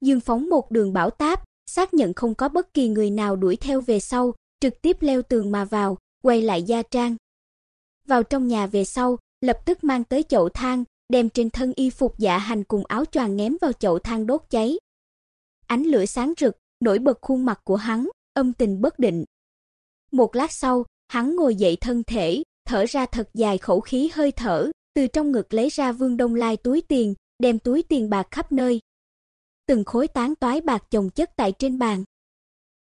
[SPEAKER 1] Dương phóng một đường bảo táp, xác nhận không có bất kỳ người nào đuổi theo về sau, trực tiếp leo tường mà vào, quay lại gia trang. Vào trong nhà về sau, lập tức mang tới chậu than, đem trên thân y phục dạ hành cùng áo choàng ném vào chậu than đốt cháy. Ánh lửa sáng rực, nổi bật khuôn mặt của hắn, âm tình bất định. Một lát sau, hắn ngồi dậy thân thể, thở ra thật dài khẩu khí hơi thở, từ trong ngực lấy ra Vương Đông Lai túi tiền, đem túi tiền bạc khắp nơi. Từng khối tán toái bạc chồng chất tại trên bàn.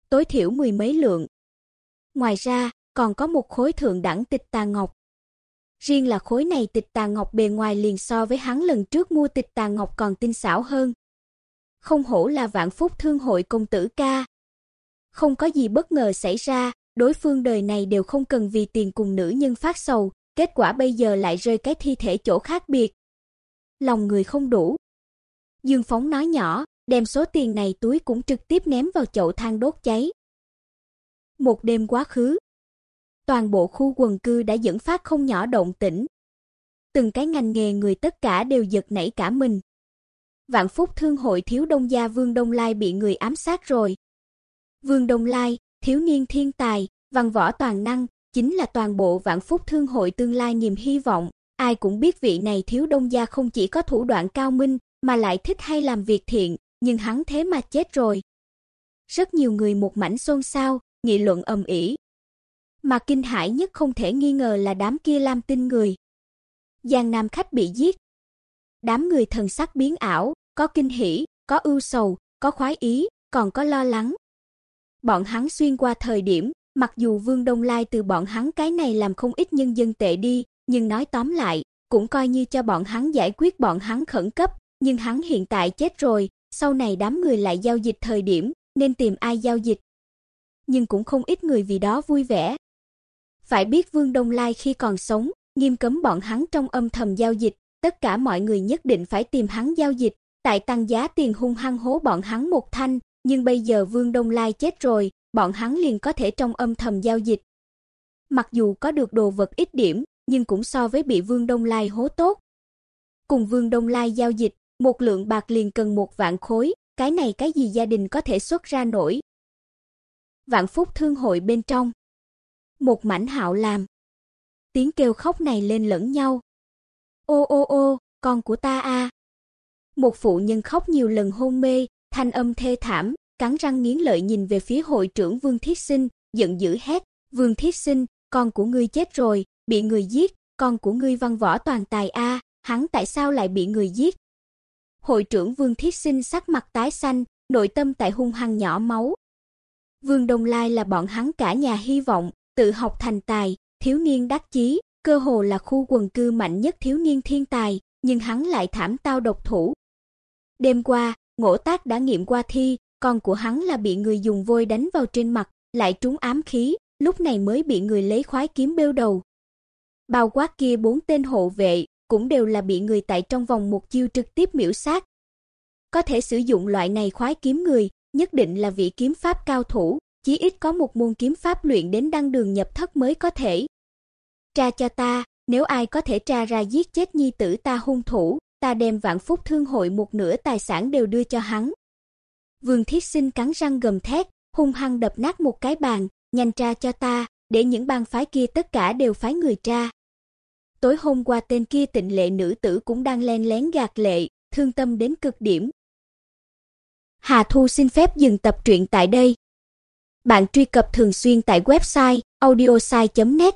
[SPEAKER 1] Tối thiểu mười mấy lượng. Ngoài ra, còn có một khối thượng đẳng tịch tà ngọc. Riêng là khối này tịch tà ngọc bề ngoài liền so với hắn lần trước mua tịch tà ngọc còn tinh xảo hơn. Không hổ là vạn phúc thương hội công tử ca. Không có gì bất ngờ xảy ra, đối phương đời này đều không cần vì tiền cùng nữ nhân phát sầu, kết quả bây giờ lại rơi cái thi thể chỗ khác biệt. Lòng người không đủ. Dương Phóng nói nhỏ, đem số tiền này túi cũng trực tiếp ném vào chậu than đốt cháy. Một đêm quá khứ, toàn bộ khu quần cư đã dẫn phát không nhỏ động tĩnh. Từng cái ngành nghề người tất cả đều giật nảy cả mình. Vạn Phúc Thương hội thiếu đông gia Vương Đông Lai bị người ám sát rồi. Vương Đông Lai, thiếu niên thiên tài, văn võ toàn năng, chính là toàn bộ Vạn Phúc Thương hội tương lai niềm hy vọng. Ai cũng biết vị này thiếu đông gia không chỉ có thủ đoạn cao minh, mà lại thích hay làm việc thiện, nhưng hắn thế mà chết rồi. Rất nhiều người một mảnh xôn xao, nghị luận ầm ĩ. Mà kinh hãi nhất không thể nghi ngờ là đám kia Lam Tinh người. Giang Nam khách bị giết. Đám người thần sắc biến ảo, có kinh hỉ, có ưu sầu, có khoái ý, còn có lo lắng. Bọn hắn xuyên qua thời điểm, mặc dù Vương Đông Lai từ bọn hắn cái này làm không ít nhân dân tệ đi, nhưng nói tóm lại, cũng coi như cho bọn hắn giải quyết bọn hắn khẩn cấp, nhưng hắn hiện tại chết rồi, sau này đám người lại giao dịch thời điểm, nên tìm ai giao dịch. Nhưng cũng không ít người vì đó vui vẻ. Phải biết Vương Đông Lai khi còn sống, nghiêm cấm bọn hắn trong âm thầm giao dịch, tất cả mọi người nhất định phải tìm hắn giao dịch, tại tăng giá tiền hung hăng hố bọn hắn một thanh, nhưng bây giờ Vương Đông Lai chết rồi, bọn hắn liền có thể trong âm thầm giao dịch. Mặc dù có được đồ vật ít điểm, nhưng cũng so với bị Vương Đông Lai hố tốt. Cùng Vương Đông Lai giao dịch, một lượng bạc liền cần một vạn khối, cái này cái gì gia đình có thể xuất ra nổi. Vạn Phúc thương hội bên trong. Một mảnh hạo làm. Tiếng kêu khóc này lên lẫn nhau. Ô ô ô, con của ta a. Một phụ nhân khóc nhiều lần hôn mê, thanh âm thê thảm, cắn răng nghiến lợi nhìn về phía hội trưởng Vương Thiết Sinh, giận dữ hét, "Vương Thiết Sinh, con của ngươi chết rồi, bị người giết, con của ngươi văn võ toàn tài a, hắn tại sao lại bị người giết?" Hội trưởng Vương Thiết Sinh sắc mặt tái xanh, nội tâm tại hung hăng nhỏ máu. Vương Đông Lai là bọn hắn cả nhà hy vọng, tự học thành tài, thiếu niên đắc chí, cơ hồ là khu quần cư mạnh nhất thiếu niên thiên tài, nhưng hắn lại thảm tao độc thủ. Đêm qua, Ngỗ Tác đã nghiệm qua thi, con của hắn là bị người dùng vôi đánh vào trên mặt, lại trúng ám khí, lúc này mới bị người lấy khoái kiếm bêu đầu. Bao quát kia bốn tên hộ vệ, cũng đều là bị người tại trong vòng một chiêu trực tiếp miểu sát. Có thể sử dụng loại này khoái kiếm người, nhất định là vị kiếm pháp cao thủ, chí ít có một môn kiếm pháp luyện đến đăng đường nhập thất mới có thể. Tra cho ta, nếu ai có thể tra ra giết chết nhi tử ta hung thủ, ta đem Vạn Phúc Thương hội một nửa tài sản đều đưa cho hắn. Vương Thiết Sinh cắn răng gầm thét, hung hăng đập nát một cái bàn, nhanh tra cho ta, để những bang phái kia tất cả đều phái người tra. Tối hôm qua tên kia tịnh lệ nữ tử cũng đang len lén gạt lệ, thương tâm đến cực điểm. Hà Thu xin phép dừng tập truyện tại đây. Bạn truy cập thường xuyên tại website audiosai.net